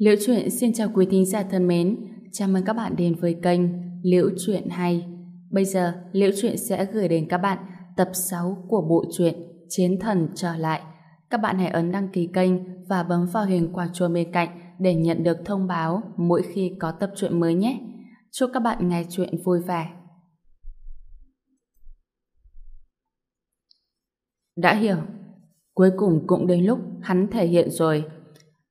Liễu chuyện xin chào quý thính giả thân mến, chào mừng các bạn đến với kênh Liễu chuyện hay. Bây giờ, Liễu chuyện sẽ gửi đến các bạn tập 6 của bộ truyện Chiến thần trở lại. Các bạn hãy ấn đăng ký kênh và bấm vào hình quả chuông bên cạnh để nhận được thông báo mỗi khi có tập truyện mới nhé. Chúc các bạn nghe truyện vui vẻ. Đã hiểu. Cuối cùng cũng đến lúc hắn thể hiện rồi.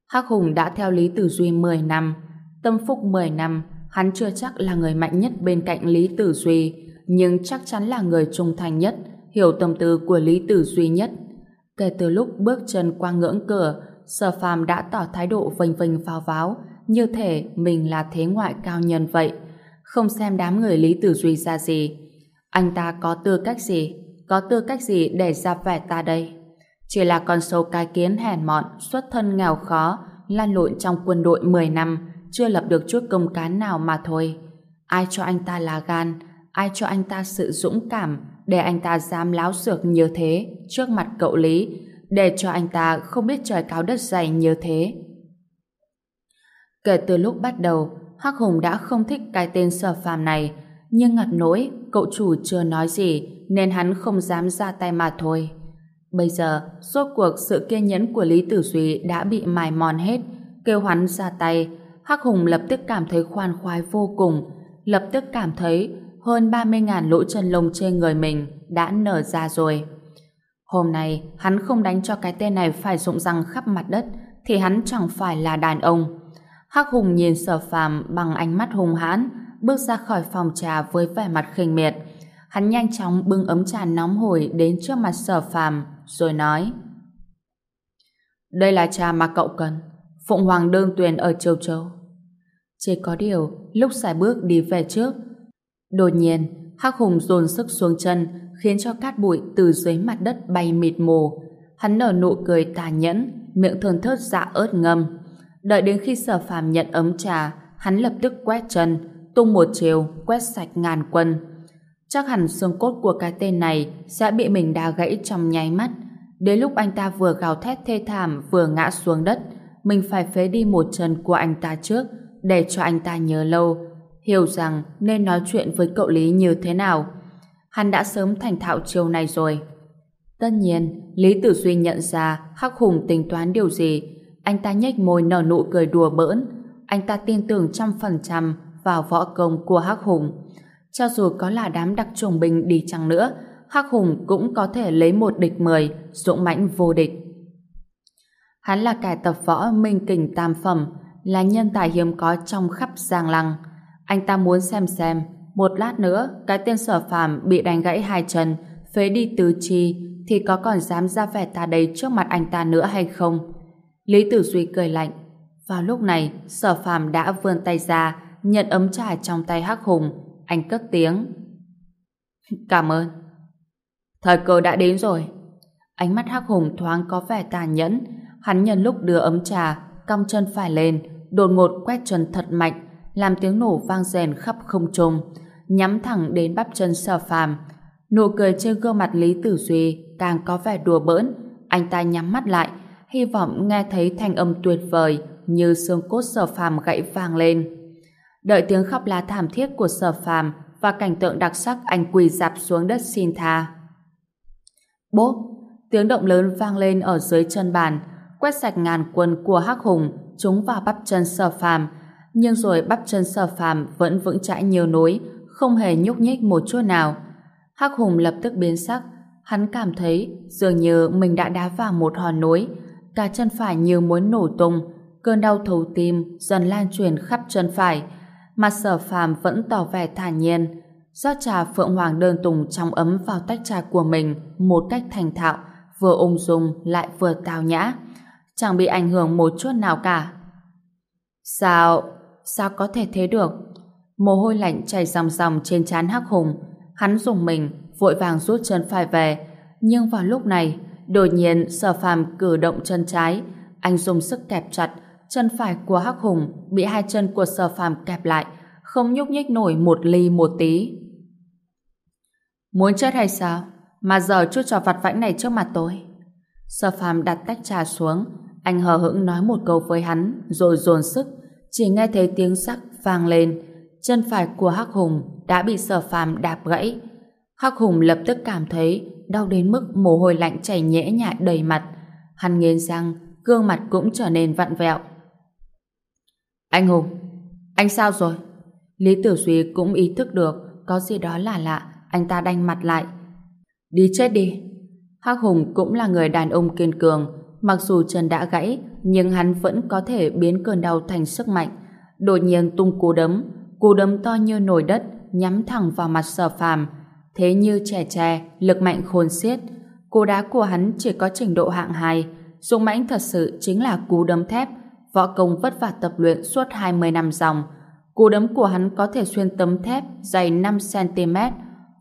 Hắc Hùng đã theo Lý Tử Duy 10 năm, tâm phúc 10 năm, hắn chưa chắc là người mạnh nhất bên cạnh Lý Tử Duy, nhưng chắc chắn là người trung thành nhất, hiểu tâm tư của Lý Tử Duy nhất. Kể từ lúc bước chân qua ngưỡng cửa, Sở Phàm đã tỏ thái độ vênh vênh pháo váo, như thể mình là thế ngoại cao nhân vậy, không xem đám người Lý Tử Duy ra gì. Anh ta có tư cách gì? Có tư cách gì để ra vẻ ta đây? Chỉ là con sâu cái kiến hèn mọn, xuất thân nghèo khó, lan lộn trong quân đội 10 năm, chưa lập được chút công cán nào mà thôi. Ai cho anh ta là gan, ai cho anh ta sự dũng cảm để anh ta dám láo xược như thế trước mặt cậu Lý, để cho anh ta không biết trời cao đất dày như thế. Kể từ lúc bắt đầu, Hắc Hùng đã không thích cái tên sở phàm này, nhưng ngặt nỗi cậu chủ chưa nói gì nên hắn không dám ra tay mà thôi. Bây giờ, rốt cuộc sự kiên nhẫn của Lý Tử Duy đã bị mài mòn hết, kêu hắn ra tay. Hắc Hùng lập tức cảm thấy khoan khoái vô cùng, lập tức cảm thấy hơn 30.000 lỗ chân lông trên người mình đã nở ra rồi. Hôm nay, hắn không đánh cho cái tên này phải rụng răng khắp mặt đất, thì hắn chẳng phải là đàn ông. Hắc Hùng nhìn sở phàm bằng ánh mắt hùng hãn, bước ra khỏi phòng trà với vẻ mặt khinh miệt. Hắn nhanh chóng bưng ấm trà nóng hổi đến trước mặt sở phàm, rồi nói. Đây là trà mà cậu cần, Phụng Hoàng đương tuyền ở Châu Châu. Chỉ có điều, lúc xài bước đi về trước, Đột nhiên, Hắc Hùng dồn sức xuống chân, khiến cho cát bụi từ dưới mặt đất bay mịt mù. Hắn nở nụ cười tà nhẫn, miệng thường thớt dạ ớt ngâm. Đợi đến khi sở phàm nhận ấm trà, hắn lập tức quét chân, tung một chiều, quét sạch ngàn quân. Chắc hẳn xương cốt của cái tên này sẽ bị mình đá gãy trong nháy mắt. Đến lúc anh ta vừa gào thét thê thảm vừa ngã xuống đất, mình phải phế đi một chân của anh ta trước để cho anh ta nhớ lâu, hiểu rằng nên nói chuyện với cậu Lý như thế nào. Hắn đã sớm thành thạo chiều này rồi. Tất nhiên, Lý Tử Duy nhận ra Hắc Hùng tính toán điều gì. Anh ta nhếch môi nở nụ cười đùa bỡn. Anh ta tin tưởng trăm phần trăm vào võ công của Hắc Hùng. Cho dù có là đám đặc trùng binh đi chăng nữa, Hắc Hùng cũng có thể lấy một địch mười, dũng mãnh vô địch. Hắn là kẻ tập võ minh kình tam phẩm, là nhân tài hiếm có trong khắp Giang Lăng. Anh ta muốn xem xem, một lát nữa, cái tên sở phàm bị đánh gãy hai chân, phế đi tứ chi, thì có còn dám ra vẻ ta đây trước mặt anh ta nữa hay không? Lý Tử Duy cười lạnh. Vào lúc này, sở phàm đã vươn tay ra, nhận ấm trà trong tay Hắc Hùng, anh cất tiếng. Cảm ơn. Thời cơ đã đến rồi. Ánh mắt Hắc Hùng thoáng có vẻ tàn nhẫn. Hắn nhân lúc đưa ấm trà, cong chân phải lên, đột ngột quét chân thật mạnh, làm tiếng nổ vang rèn khắp không trung, nhắm thẳng đến bắp chân sở phàm. Nụ cười trên gương mặt Lý Tử Duy càng có vẻ đùa bỡn. Anh ta nhắm mắt lại, hy vọng nghe thấy thanh âm tuyệt vời như xương cốt sở phàm gãy vang lên. Đợi tiếng khóc lá thảm thiết của sở phàm và cảnh tượng đặc sắc anh quỳ dạp xuống đất xin tha. Bốp! Tiếng động lớn vang lên ở dưới chân bàn, quét sạch ngàn quân của Hắc Hùng trúng vào bắp chân sở phàm. Nhưng rồi bắp chân sở phàm vẫn vững chãi nhiều núi, không hề nhúc nhích một chút nào. Hắc Hùng lập tức biến sắc, hắn cảm thấy dường như mình đã đá vào một hòn núi, cả chân phải như muốn nổ tung, cơn đau thấu tim dần lan truyền khắp chân phải, Mặt sở phàm vẫn tỏ vẻ thản nhiên, rót trà Phượng Hoàng đơn tùng trong ấm vào tách trà của mình một cách thành thạo, vừa ung dung lại vừa tào nhã. Chẳng bị ảnh hưởng một chút nào cả. Sao? Sao có thể thế được? Mồ hôi lạnh chảy ròng ròng trên trán Hắc Hùng. Hắn dùng mình, vội vàng rút chân phải về. Nhưng vào lúc này, đột nhiên sở phàm cử động chân trái. Anh dùng sức kẹp chặt, chân phải của Hắc Hùng bị hai chân của Sở Phàm kẹp lại, không nhúc nhích nổi một ly một tí. Muốn chết hay sao? Mà giờ chút trò vặt vãnh này trước mặt tôi. Sở Phàm đặt tách trà xuống, anh hờ hững nói một câu với hắn, rồi dồn sức, chỉ nghe thấy tiếng sắc vang lên. Chân phải của Hắc Hùng đã bị sở phàm đạp gãy. Hắc Hùng lập tức cảm thấy đau đến mức mồ hôi lạnh chảy nhễ nhại đầy mặt. Hắn nghiến răng, gương mặt cũng trở nên vặn vẹo. Anh Hùng, anh sao rồi? Lý Tử Duy cũng ý thức được có gì đó là lạ, anh ta đanh mặt lại. Đi chết đi. Hắc Hùng cũng là người đàn ông kiên cường, mặc dù chân đã gãy, nhưng hắn vẫn có thể biến cơn đau thành sức mạnh. Đột nhiên tung cú đấm, cú đấm to như nồi đất, nhắm thẳng vào mặt sở phàm. Thế như trẻ tre, lực mạnh khôn xiết. Cú đá của hắn chỉ có trình độ hạng 2, dùng mãnh thật sự chính là cú đấm thép, võ công vất vả tập luyện suốt 20 năm dòng. Cú đấm của hắn có thể xuyên tấm thép dày 5cm.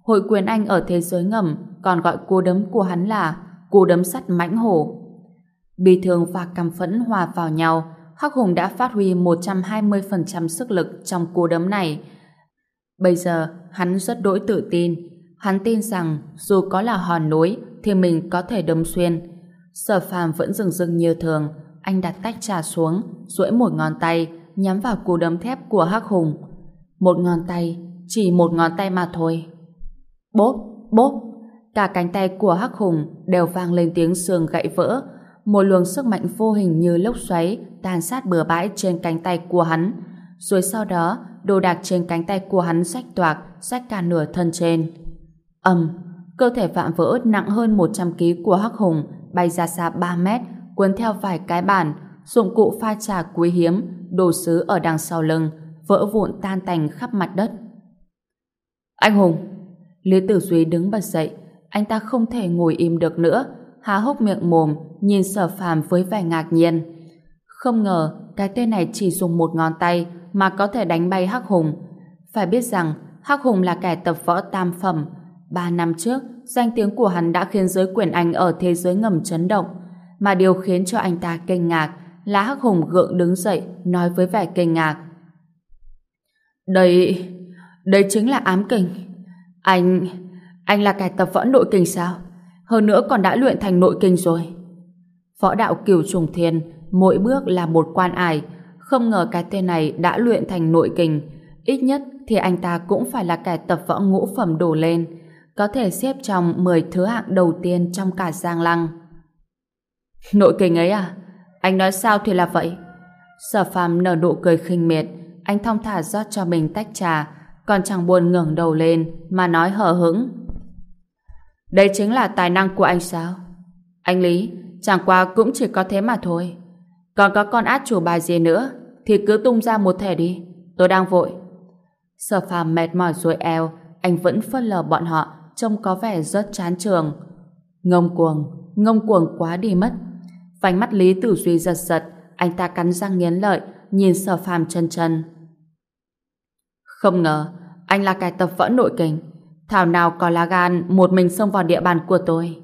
Hội quyền Anh ở thế giới ngầm còn gọi cú đấm của hắn là cú đấm sắt mãnh hổ. Bi thương và căm phẫn hòa vào nhau, Hắc Hùng đã phát huy 120% sức lực trong cú đấm này. Bây giờ, hắn rất đỗi tự tin. Hắn tin rằng dù có là hòn núi thì mình có thể đâm xuyên. Sở phàm vẫn rừng rừng như thường. Anh đặt tách trà xuống, duỗi một ngón tay, nhắm vào cú đấm thép của Hắc Hùng. Một ngón tay, chỉ một ngón tay mà thôi. Bốp, bốp, cả cánh tay của Hắc Hùng đều vang lên tiếng xương gãy vỡ. Một luồng sức mạnh vô hình như lốc xoáy tàn sát bừa bãi trên cánh tay của hắn. Rồi sau đó, đồ đạc trên cánh tay của hắn rách toạc, rách cả nửa thân trên. ầm, cơ thể vạm vỡ nặng hơn 100 kg của Hắc Hùng bay ra xa 3 mét, cuốn theo vài cái bàn, dụng cụ pha trà quý hiếm, đồ sứ ở đằng sau lưng, vỡ vụn tan tành khắp mặt đất. Anh Hùng! Lý Tử Duy đứng bật dậy, anh ta không thể ngồi im được nữa, há hốc miệng mồm, nhìn sở phàm với vẻ ngạc nhiên. Không ngờ, cái tên này chỉ dùng một ngón tay mà có thể đánh bay Hắc Hùng. Phải biết rằng, Hắc Hùng là kẻ tập võ tam phẩm. Ba năm trước, danh tiếng của hắn đã khiến giới quyền Anh ở thế giới ngầm chấn động. Mà điều khiến cho anh ta kinh ngạc là Hắc Hùng gượng đứng dậy, nói với vẻ kinh ngạc. Đây... đây chính là ám kình. Anh... anh là kẻ tập võ nội kình sao? Hơn nữa còn đã luyện thành nội kình rồi. Võ đạo cửu trùng thiên, mỗi bước là một quan ải. Không ngờ cái tên này đã luyện thành nội kình. Ít nhất thì anh ta cũng phải là kẻ tập võ ngũ phẩm đổ lên. Có thể xếp trong 10 thứ hạng đầu tiên trong cả Giang Lăng. Nội kình ấy à? Anh nói sao thì là vậy? Sở phàm nở nụ cười khinh miệt. Anh thong thả rót cho mình tách trà, còn chẳng buồn ngẩng đầu lên mà nói hờ hững. Đây chính là tài năng của anh sao? Anh Lý, chẳng qua cũng chỉ có thế mà thôi. Còn có con át chủ bài gì nữa thì cứ tung ra một thẻ đi. Tôi đang vội. Sở phàm mệt mỏi rồi eo, anh vẫn phớt lờ bọn họ, trông có vẻ rất chán trường. Ngông cuồng, ngông cuồng quá đi mất. Vành mắt Lý Tử Duy giật giật, anh ta cắn răng nghiến lợi, nhìn sở phàm chân chân. Không ngờ, anh là kẻ tập võ nội kình. Thảo nào có lá gan một mình xông vào địa bàn của tôi.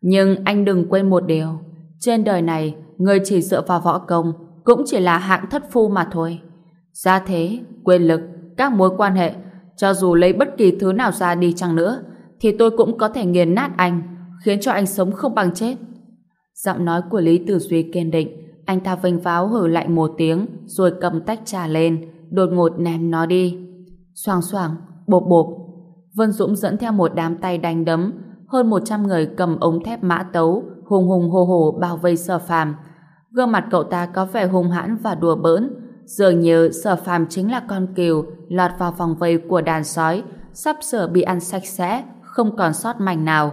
Nhưng anh đừng quên một điều. Trên đời này, người chỉ dựa vào võ công cũng chỉ là hạng thất phu mà thôi. Gia thế, quyền lực, các mối quan hệ, cho dù lấy bất kỳ thứ nào ra đi chăng nữa, thì tôi cũng có thể nghiền nát anh, khiến cho anh sống không bằng chết. Giọng nói của Lý Tử Duy kiên định, anh ta vênh váo hử lại một tiếng, rồi cầm tách trà lên, đột ngột ném nó đi. Xoàng xoàng, bộp bộp. Vân Dũng dẫn theo một đám tay đánh đấm, hơn 100 người cầm ống thép mã tấu, hùng hùng hồ hồ bao vây sở phàm. Gương mặt cậu ta có vẻ hung hãn và đùa bỡn, dường như sở phàm chính là con cừu lọt vào vòng vây của đàn sói, sắp sửa bị ăn sạch sẽ, không còn sót mảnh nào.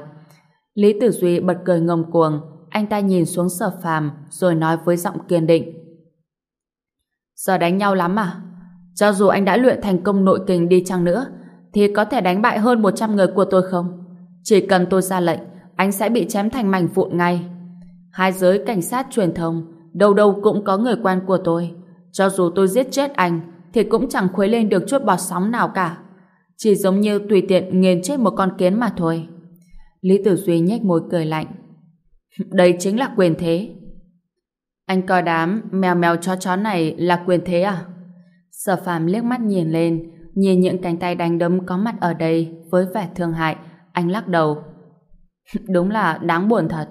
Lý Tử Duy bật cười ngông cuồng, anh ta nhìn xuống sở phàm rồi nói với giọng kiên định. Giờ đánh nhau lắm à? Cho dù anh đã luyện thành công nội kình đi chăng nữa, thì có thể đánh bại hơn 100 người của tôi không? Chỉ cần tôi ra lệnh, anh sẽ bị chém thành mảnh vụn ngay. Hai giới cảnh sát truyền thông, đâu đâu cũng có người quen của tôi. Cho dù tôi giết chết anh, thì cũng chẳng khuấy lên được chút bọt sóng nào cả. Chỉ giống như tùy tiện nghiền chết một con kiến mà thôi. Lý Tử Duy nhếch môi cười lạnh. Đây chính là quyền thế. Anh coi đám mèo mèo chó chó này là quyền thế à? Sở phàm liếc mắt nhìn lên, nhìn những cánh tay đánh đấm có mặt ở đây với vẻ thương hại, anh lắc đầu. Đúng là đáng buồn thật.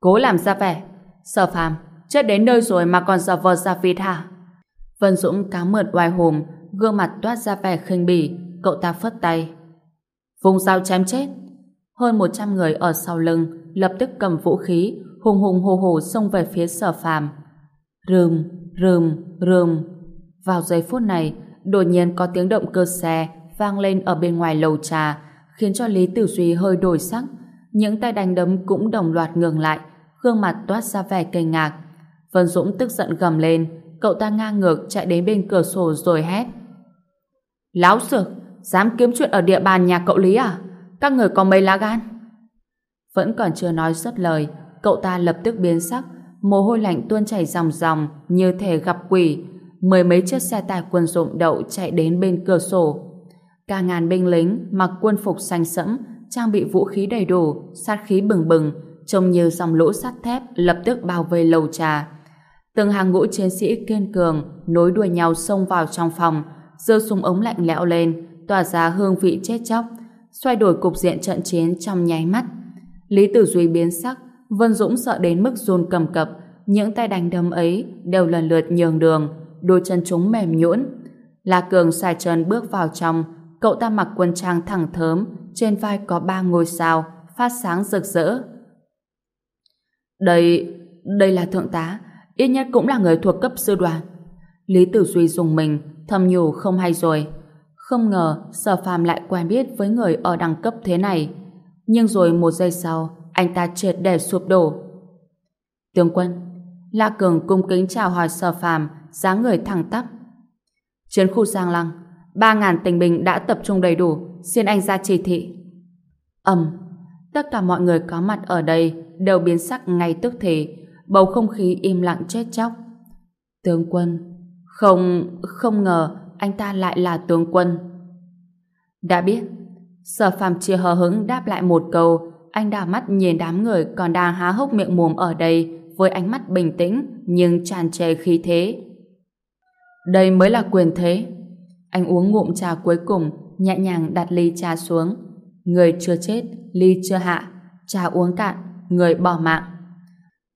Cố làm ra vẻ, Sở phàm, chết đến nơi rồi mà còn giả vờ ra vịt hả? Vân Dũng cá mượn oai hùm, gương mặt toát ra vẻ khinh bỉ, cậu ta phất tay. Vùng dao chém chết. Hơn 100 người ở sau lưng lập tức cầm vũ khí, hùng hùng hồ hồ xông về phía sở phàm. Rừm, rừm, rừm. Vào giây phút này, đột nhiên có tiếng động cơ xe vang lên ở bên ngoài lầu trà, khiến cho Lý Tử Duy hơi đổi sắc. Những tay đánh đấm cũng đồng loạt ngừng lại, gương mặt toát ra vẻ kinh ngạc. Vân Dũng tức giận gầm lên, cậu ta ngang ngược chạy đến bên cửa sổ rồi hét. Láo sực, dám kiếm chuyện ở địa bàn nhà cậu Lý à? Các người có mấy lá gan? Vẫn còn chưa nói xuất lời, cậu ta lập tức biến sắc, mồ hôi lạnh tuôn chảy ròng ròng như thể gặp quỷ. Mười mấy chiếc xe tải quân dụng đậu chạy đến bên cửa sổ. Cả ngàn binh lính mặc quân phục xanh sẫm, trang bị vũ khí đầy đủ, sát khí bừng bừng, trông như dòng lũ sắt thép lập tức bao vây lầu trà. Từng hàng ngũ chiến sĩ kiên cường nối đuôi nhau xông vào trong phòng, giơ súng ống lạnh lẽo lên, tỏa ra hương vị chết chóc, xoay đổi cục diện trận chiến trong nháy mắt. Lý Tử Duy biến sắc, Vân Dũng sợ đến mức run cầm cập, những tay đánh đấm ấy đều lần lượt nhường đường, đôi chân chúng mềm nhũn. La Cường xài chân bước vào trong, cậu ta mặc quân trang thẳng thớm, trên vai có ba ngôi sao, phát sáng rực rỡ. Đây, đây là thượng tá, ít nhất cũng là người thuộc cấp sư đoàn. Lý Tử Duy dùng mình, thầm nhủ không hay rồi. Không ngờ Sở Phàm lại quen biết với người ở đẳng cấp thế này. Nhưng rồi một giây sau, anh ta triệt để sụp đổ. Tướng quân, La Cường cung kính chào hỏi Sở Phàm, dáng người thẳng tắp. Chiến khu Giang Lăng, ba ngàn tình binh đã tập trung đầy đủ, xin anh ra chỉ thị. ầm, tất cả mọi người có mặt ở đây đều biến sắc ngay tức thì, bầu không khí im lặng chết chóc. Tướng quân, không, không ngờ anh ta lại là tướng quân. Đã biết, sở phàm chia hờ hững đáp lại một câu, anh đảo mắt nhìn đám người còn đang há hốc miệng mồm ở đây với ánh mắt bình tĩnh nhưng tràn trề khí thế. Đây mới là quyền thế. Anh uống ngụm trà cuối cùng, nhẹ nhàng đặt ly trà xuống. Người chưa chết, ly chưa hạ, trà uống cạn, người bỏ mạng.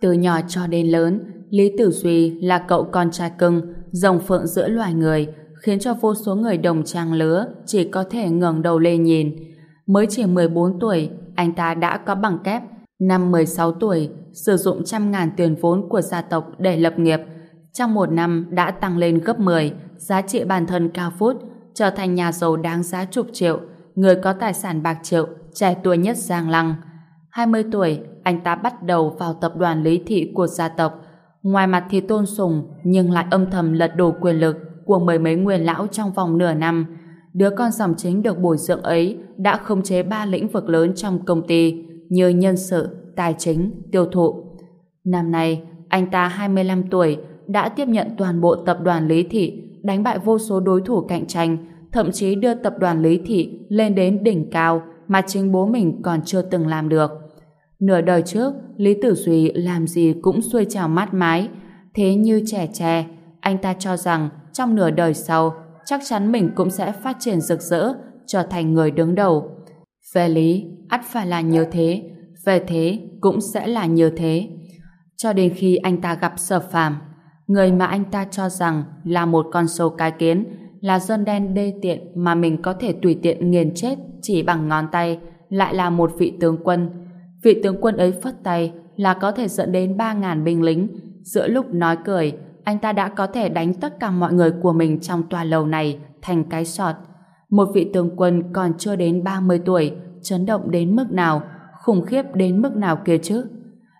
Từ nhỏ cho đến lớn, Lý Tử Duy là cậu con trai cưng, rồng phượng giữa loài người, khiến cho vô số người đồng trang lứa chỉ có thể ngẩng đầu lên nhìn. Mới chỉ 14 tuổi, anh ta đã có bằng kép. Năm 16 tuổi, sử dụng trăm ngàn tiền vốn của gia tộc để lập nghiệp. Trong một năm đã tăng lên gấp 10, giá trị bản thân cao phút, trở thành nhà giàu đáng giá chục triệu, người có tài sản bạc triệu, trẻ tuổi nhất Giang Lăng. 20 tuổi, anh ta bắt đầu vào tập đoàn lý thị của gia tộc. Ngoài mặt thì tôn sùng, nhưng lại âm thầm lật đổ quyền lực của mười mấy nguyên lão trong vòng nửa năm. Đứa con dòng chính được bồi dưỡng ấy đã khống chế ba lĩnh vực lớn trong công ty như nhân sự, tài chính, tiêu thụ. Năm nay, anh ta 25 tuổi đã tiếp nhận toàn bộ tập đoàn Lý Thị, đánh bại vô số đối thủ cạnh tranh, thậm chí đưa tập đoàn Lý Thị lên đến đỉnh cao mà chính bố mình còn chưa từng làm được. Nửa đời trước, Lý Tử Duy làm gì cũng xuôi trào mát mái, thế như trẻ trẻ, anh ta cho rằng trong nửa đời sau, chắc chắn mình cũng sẽ phát triển rực rỡ, trở thành người đứng đầu. Về lý, ắt phải là như thế, về thế cũng sẽ là như thế. Cho đến khi anh ta gặp sở phàm, người mà anh ta cho rằng là một con sâu cái kiến, là dân đen đê tiện mà mình có thể tùy tiện nghiền chết chỉ bằng ngón tay, lại là một vị tướng quân. Vị tướng quân ấy phất tay là có thể dẫn đến 3.000 binh lính. Giữa lúc nói cười, anh ta đã có thể đánh tất cả mọi người của mình trong tòa lầu này thành cái sọt. Một vị tướng quân còn chưa đến 30 tuổi, chấn động đến mức nào, khủng khiếp đến mức nào kia chứ.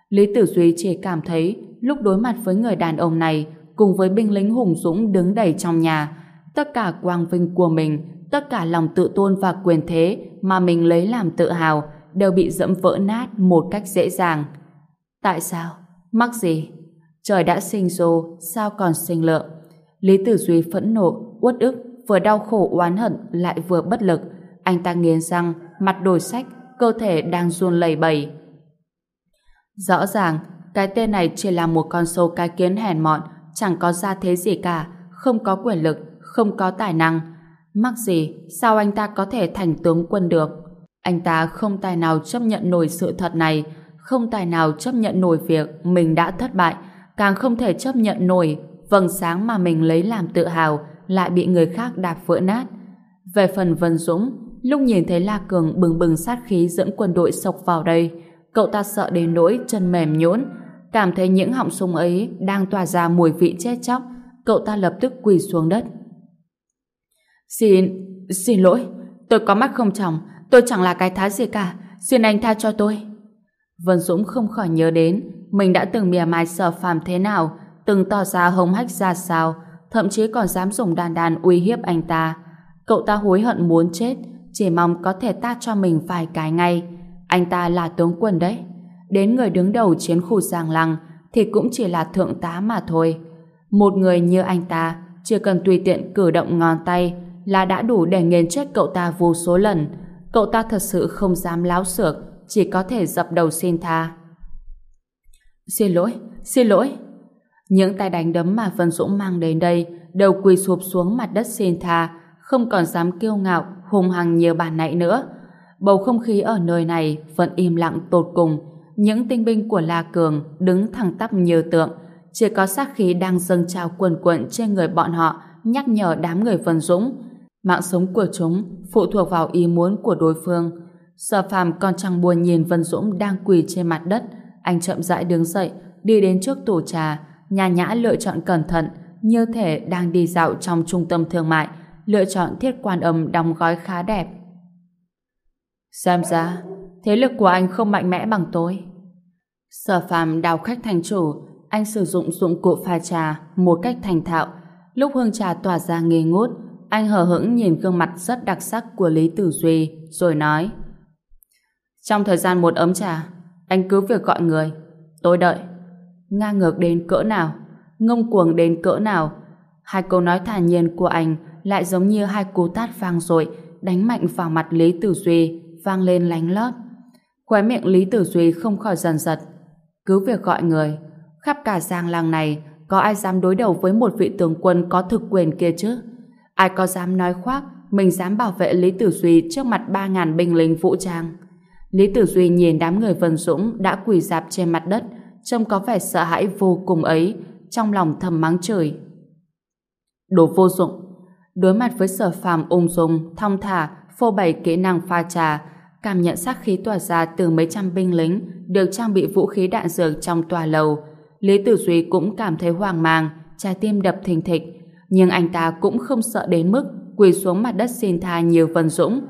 Lý Tử Duy chỉ cảm thấy lúc đối mặt với người đàn ông này cùng với binh lính hùng dũng đứng đầy trong nhà, tất cả quang vinh của mình, tất cả lòng tự tôn và quyền thế mà mình lấy làm tự hào đều bị dẫm vỡ nát một cách dễ dàng. Tại sao? Mắc gì? Trời đã sinh rô, sao còn sinh lợ? Lý Tử Duy phẫn nộ, uất ức, vừa đau khổ oán hận lại vừa bất lực. Anh ta nghiến răng, mặt đổi sách, cơ thể đang run lẩy bẩy. Rõ ràng, cái tên này chỉ là một con sâu cái kiến hèn mọn, chẳng có gia thế gì cả, không có quyền lực, không có tài năng. Mắc gì, sao anh ta có thể thành tướng quân được? Anh ta không tài nào chấp nhận nổi sự thật này, không tài nào chấp nhận nổi việc mình đã thất bại, càng không thể chấp nhận nổi vầng sáng mà mình lấy làm tự hào lại bị người khác đạp vỡ nát. Về phần Vân Dũng, lúc nhìn thấy La Cường bừng bừng sát khí dẫn quân đội sộc vào đây, cậu ta sợ đến nỗi chân mềm nhũn, cảm thấy những họng súng ấy đang tỏa ra mùi vị chết chóc, cậu ta lập tức quỳ xuống đất. Xin, xin lỗi, tôi có mắt không chồng, tôi chẳng là cái thá gì cả, xin anh tha cho tôi. Vân Dũng không khỏi nhớ đến mình đã từng mỉa mai sở phàm thế nào, từng tỏ ra hống hách ra sao, thậm chí còn dám dùng đàn đàn uy hiếp anh ta. Cậu ta hối hận muốn chết, chỉ mong có thể tát cho mình vài cái ngay. Anh ta là tướng quân đấy. Đến người đứng đầu chiến khu Giang Lăng thì cũng chỉ là thượng tá mà thôi. Một người như anh ta chỉ cần tùy tiện cử động ngón tay là đã đủ để nghiền chết cậu ta vô số lần. Cậu ta thật sự không dám láo xược, chỉ có thể dập đầu xin tha. Xin lỗi, xin lỗi. Những tay đánh đấm mà Vân Dũng mang đến đây đều quỳ sụp xuống mặt đất xin tha, không còn dám kiêu ngạo, hùng hằng như bản nãy nữa. Bầu không khí ở nơi này vẫn im lặng tột cùng. Những tinh binh của La Cường đứng thẳng tắp như tượng, chỉ có sát khí đang dâng trào quần quận trên người bọn họ nhắc nhở đám người Vân Dũng. Mạng sống của chúng phụ thuộc vào ý muốn của đối phương. Sở phàm còn chẳng buồn nhìn Vân Dũng đang quỳ trên mặt đất. Anh chậm rãi đứng dậy, đi đến trước tủ trà, nhà nhã lựa chọn cẩn thận, như thể đang đi dạo trong trung tâm thương mại, lựa chọn thiết quan âm đóng gói khá đẹp. Xem ra, thế lực của anh không mạnh mẽ bằng tôi. Sở phàm đào khách thành chủ, anh sử dụng dụng cụ pha trà một cách thành thạo. Lúc hương trà tỏa ra nghi ngút, anh hờ hững nhìn gương mặt rất đặc sắc của Lý Tử Duy, rồi nói Trong thời gian một ấm trà, anh cứ việc gọi người. Tôi đợi. Ngang ngược đến cỡ nào? Ngông cuồng đến cỡ nào? Hai câu nói thản nhiên của anh lại giống như hai cú tát vang dội đánh mạnh vào mặt Lý Tử Duy vang lên lánh lót. Khóe miệng Lý Tử Duy không khỏi dần giật. Cứ việc gọi người, khắp cả giang làng này có ai dám đối đầu với một vị tướng quân có thực quyền kia chứ? Ai có dám nói khoác mình dám bảo vệ Lý Tử Duy trước mặt 3.000 binh lính vũ trang? Lý Tử Duy nhìn đám người Vân Dũng đã quỳ dạp trên mặt đất trông có vẻ sợ hãi vô cùng ấy trong lòng thầm mắng trời. Đồ vô dụng đối mặt với sở phàm ung dung, thong thả, phô bày kỹ năng pha trà, cảm nhận sát khí tỏa ra từ mấy trăm binh lính được trang bị vũ khí đạn dược trong tòa lầu. Lý Tử Duy cũng cảm thấy hoang mang, trái tim đập thình thịch, nhưng anh ta cũng không sợ đến mức quỳ xuống mặt đất xin tha nhiều Vân Dũng.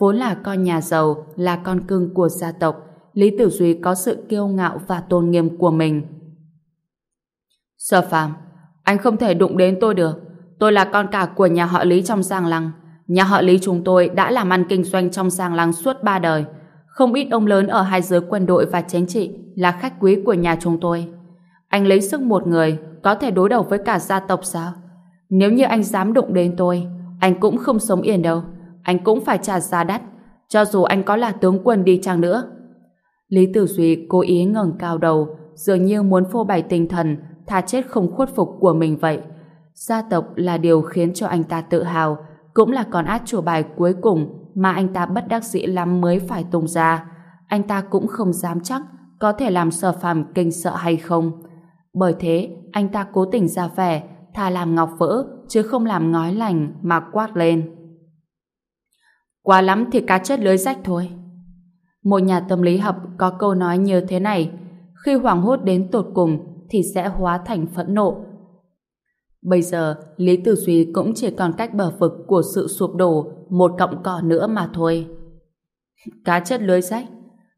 Vốn là con nhà giàu, là con cưng của gia tộc, Lý Tử Duy có sự kiêu ngạo và tôn nghiêm của mình. Sở phàm, anh không thể đụng đến tôi được. Tôi là con cả của nhà họ Lý trong Giang Lăng. Nhà họ Lý chúng tôi đã làm ăn kinh doanh trong Giang Lăng suốt ba đời. Không ít ông lớn ở hai giới quân đội và chính trị là khách quý của nhà chúng tôi. Anh lấy sức một người có thể đối đầu với cả gia tộc sao? Nếu như anh dám đụng đến tôi, anh cũng không sống yên đâu. Anh cũng phải trả giá đắt. Cho dù anh có là tướng quân đi chăng nữa. Lý Tử Duy cố ý ngẩng cao đầu, dường như muốn phô bày tinh thần, thà chết không khuất phục của mình vậy. Gia tộc là điều khiến cho anh ta tự hào, cũng là con át chủ bài cuối cùng mà anh ta bất đắc dĩ lắm mới phải tung ra. Anh ta cũng không dám chắc có thể làm sở phàm kinh sợ hay không. Bởi thế, anh ta cố tình ra vẻ, thà làm ngọc vỡ, chứ không làm ngói lành mà quát lên. Quá lắm thì cá chết lưới rách thôi. Một nhà tâm lý học có câu nói như thế này, khi hoảng hốt đến tột cùng thì sẽ hóa thành phẫn nộ. Bây giờ, Lý Tử Duy cũng chỉ còn cách bờ vực của sự sụp đổ một cọng cỏ nữa mà thôi. Cá chất lưới rách.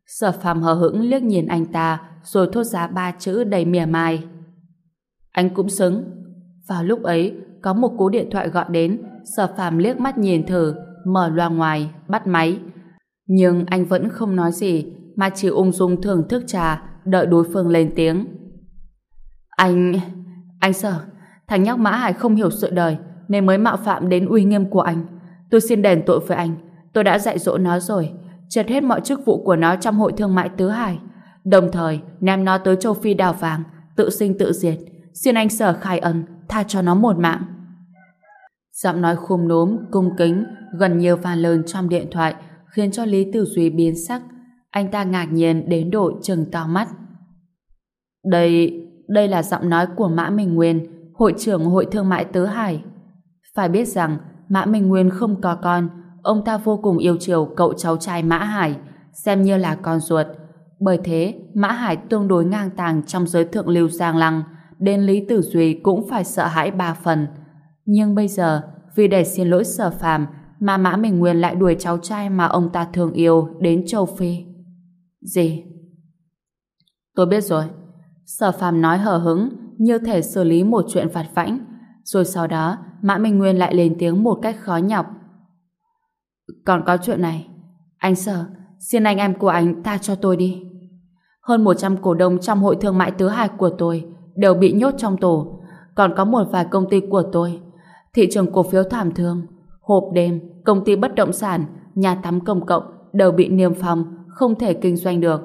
Sở phàm hờ hững liếc nhìn anh ta rồi thốt ra ba chữ đầy mỉa mai. Anh cũng xứng. Vào lúc ấy, có một cú điện thoại gọi đến, sở phàm liếc mắt nhìn thử, mở loa ngoài, bắt máy. Nhưng anh vẫn không nói gì, mà chỉ ung dung thưởng thức trà, đợi đối phương lên tiếng. Anh... Anh sợ, thằng nhóc Mã Hải không hiểu sự đời, nên mới mạo phạm đến uy nghiêm của anh. Tôi xin đền tội với anh. Tôi đã dạy dỗ nó rồi, trượt hết mọi chức vụ của nó trong hội thương mại Tứ Hải. Đồng thời, ném nó tới châu Phi đào vàng, tự sinh tự diệt. Xin anh sở khai ân, tha cho nó một mạng. Giọng nói khum núm, cung kính, gần như pha lớn trong điện thoại, khiến cho Lý Tử Duy biến sắc. Anh ta ngạc nhiên đến độ trừng to mắt. Đây, đây là giọng nói của Mã Minh Nguyên, hội trưởng Hội Thương mại Tứ Hải. Phải biết rằng, Mã Minh Nguyên không có con, ông ta vô cùng yêu chiều cậu cháu trai Mã Hải, xem như là con ruột. Bởi thế, Mã Hải tương đối ngang tàng trong giới thượng lưu Giang Lăng, đến Lý Tử Duy cũng phải sợ hãi ba phần. Nhưng bây giờ, vì để xin lỗi sở phàm, mà Mã Minh Nguyên lại đuổi cháu trai mà ông ta thương yêu đến châu Phi. Gì? Tôi biết rồi. Sở phàm nói hờ hứng, như thể xử lý một chuyện vặt vãnh. Rồi sau đó, Mã Minh Nguyên lại lên tiếng một cách khó nhọc. Còn có chuyện này. Anh Sở, xin anh em của anh tha cho tôi đi. Hơn 100 cổ đông trong hội thương mại tứ hải của tôi đều bị nhốt trong tù. Còn có một vài công ty của tôi. Thị trường cổ phiếu thảm thương, hộp đêm, công ty bất động sản, nhà tắm công cộng đều bị niêm phong, không thể kinh doanh được.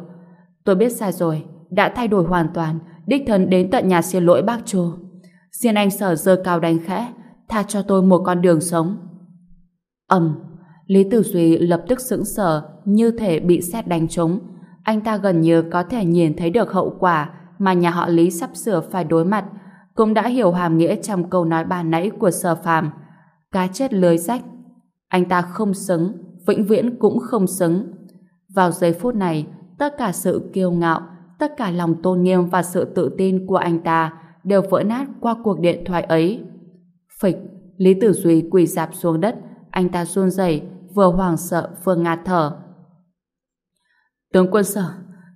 Tôi biết sai rồi, đã thay đổi hoàn toàn, đích thân đến tận nhà xin lỗi bác Chu. Xin anh sở dơ cao đánh khẽ, tha cho tôi một con đường sống. Ầm, Lý Tử Duy lập tức sững sờ, như thể bị xét đánh trúng. Anh ta gần như có thể nhìn thấy được hậu quả mà nhà họ Lý sắp sửa phải đối mặt, cũng đã hiểu hàm nghĩa trong câu nói bàn nãy của Sở Phàm. Cá chết lưới rách. Anh ta không xứng, vĩnh viễn cũng không xứng. Vào giây phút này, tất cả sự kiêu ngạo, tất cả lòng tôn nghiêm và sự tự tin của anh ta đều vỡ nát qua cuộc điện thoại ấy. Phịch, Lý Tử Duy quỳ dạp xuống đất, anh ta run rẩy, vừa hoảng sợ vừa ngạt thở. Tướng quân sở,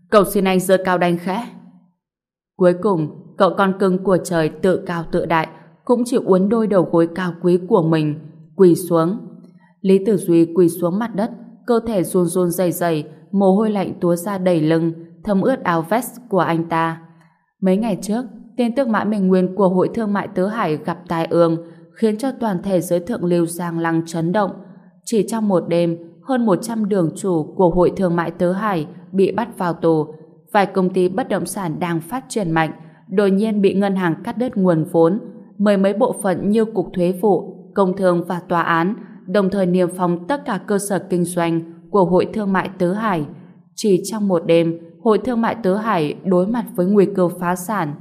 cầu xin anh giơ cao đánh khẽ. Cuối cùng, cậu con cưng của trời tự cao tự đại cũng chịu uốn đôi đầu gối cao quý của mình, quỳ xuống. Lý Tử Duy quỳ xuống mặt đất, cơ thể run run dày dày, mồ hôi lạnh túa ra đầy lưng, thấm ướt áo vest của anh ta. Mấy ngày trước, tên tước mã Minh Nguyên của Hội Thương mại Tứ Hải gặp tai ương, khiến cho toàn thể giới thượng lưu Giang Lăng chấn động. Chỉ trong một đêm, hơn 100 đường chủ của Hội Thương mại Tứ Hải bị bắt vào tù. Vài công ty bất động sản đang phát triển mạnh, đột nhiên bị ngân hàng cắt đứt nguồn vốn. Mười mấy bộ phận như Cục Thuế vụ, Công thương và Tòa án đồng thời niêm phong tất cả cơ sở kinh doanh của Hội Thương mại Tứ Hải. Chỉ trong một đêm, Hội Thương mại Tứ Hải đối mặt với nguy cơ phá sản.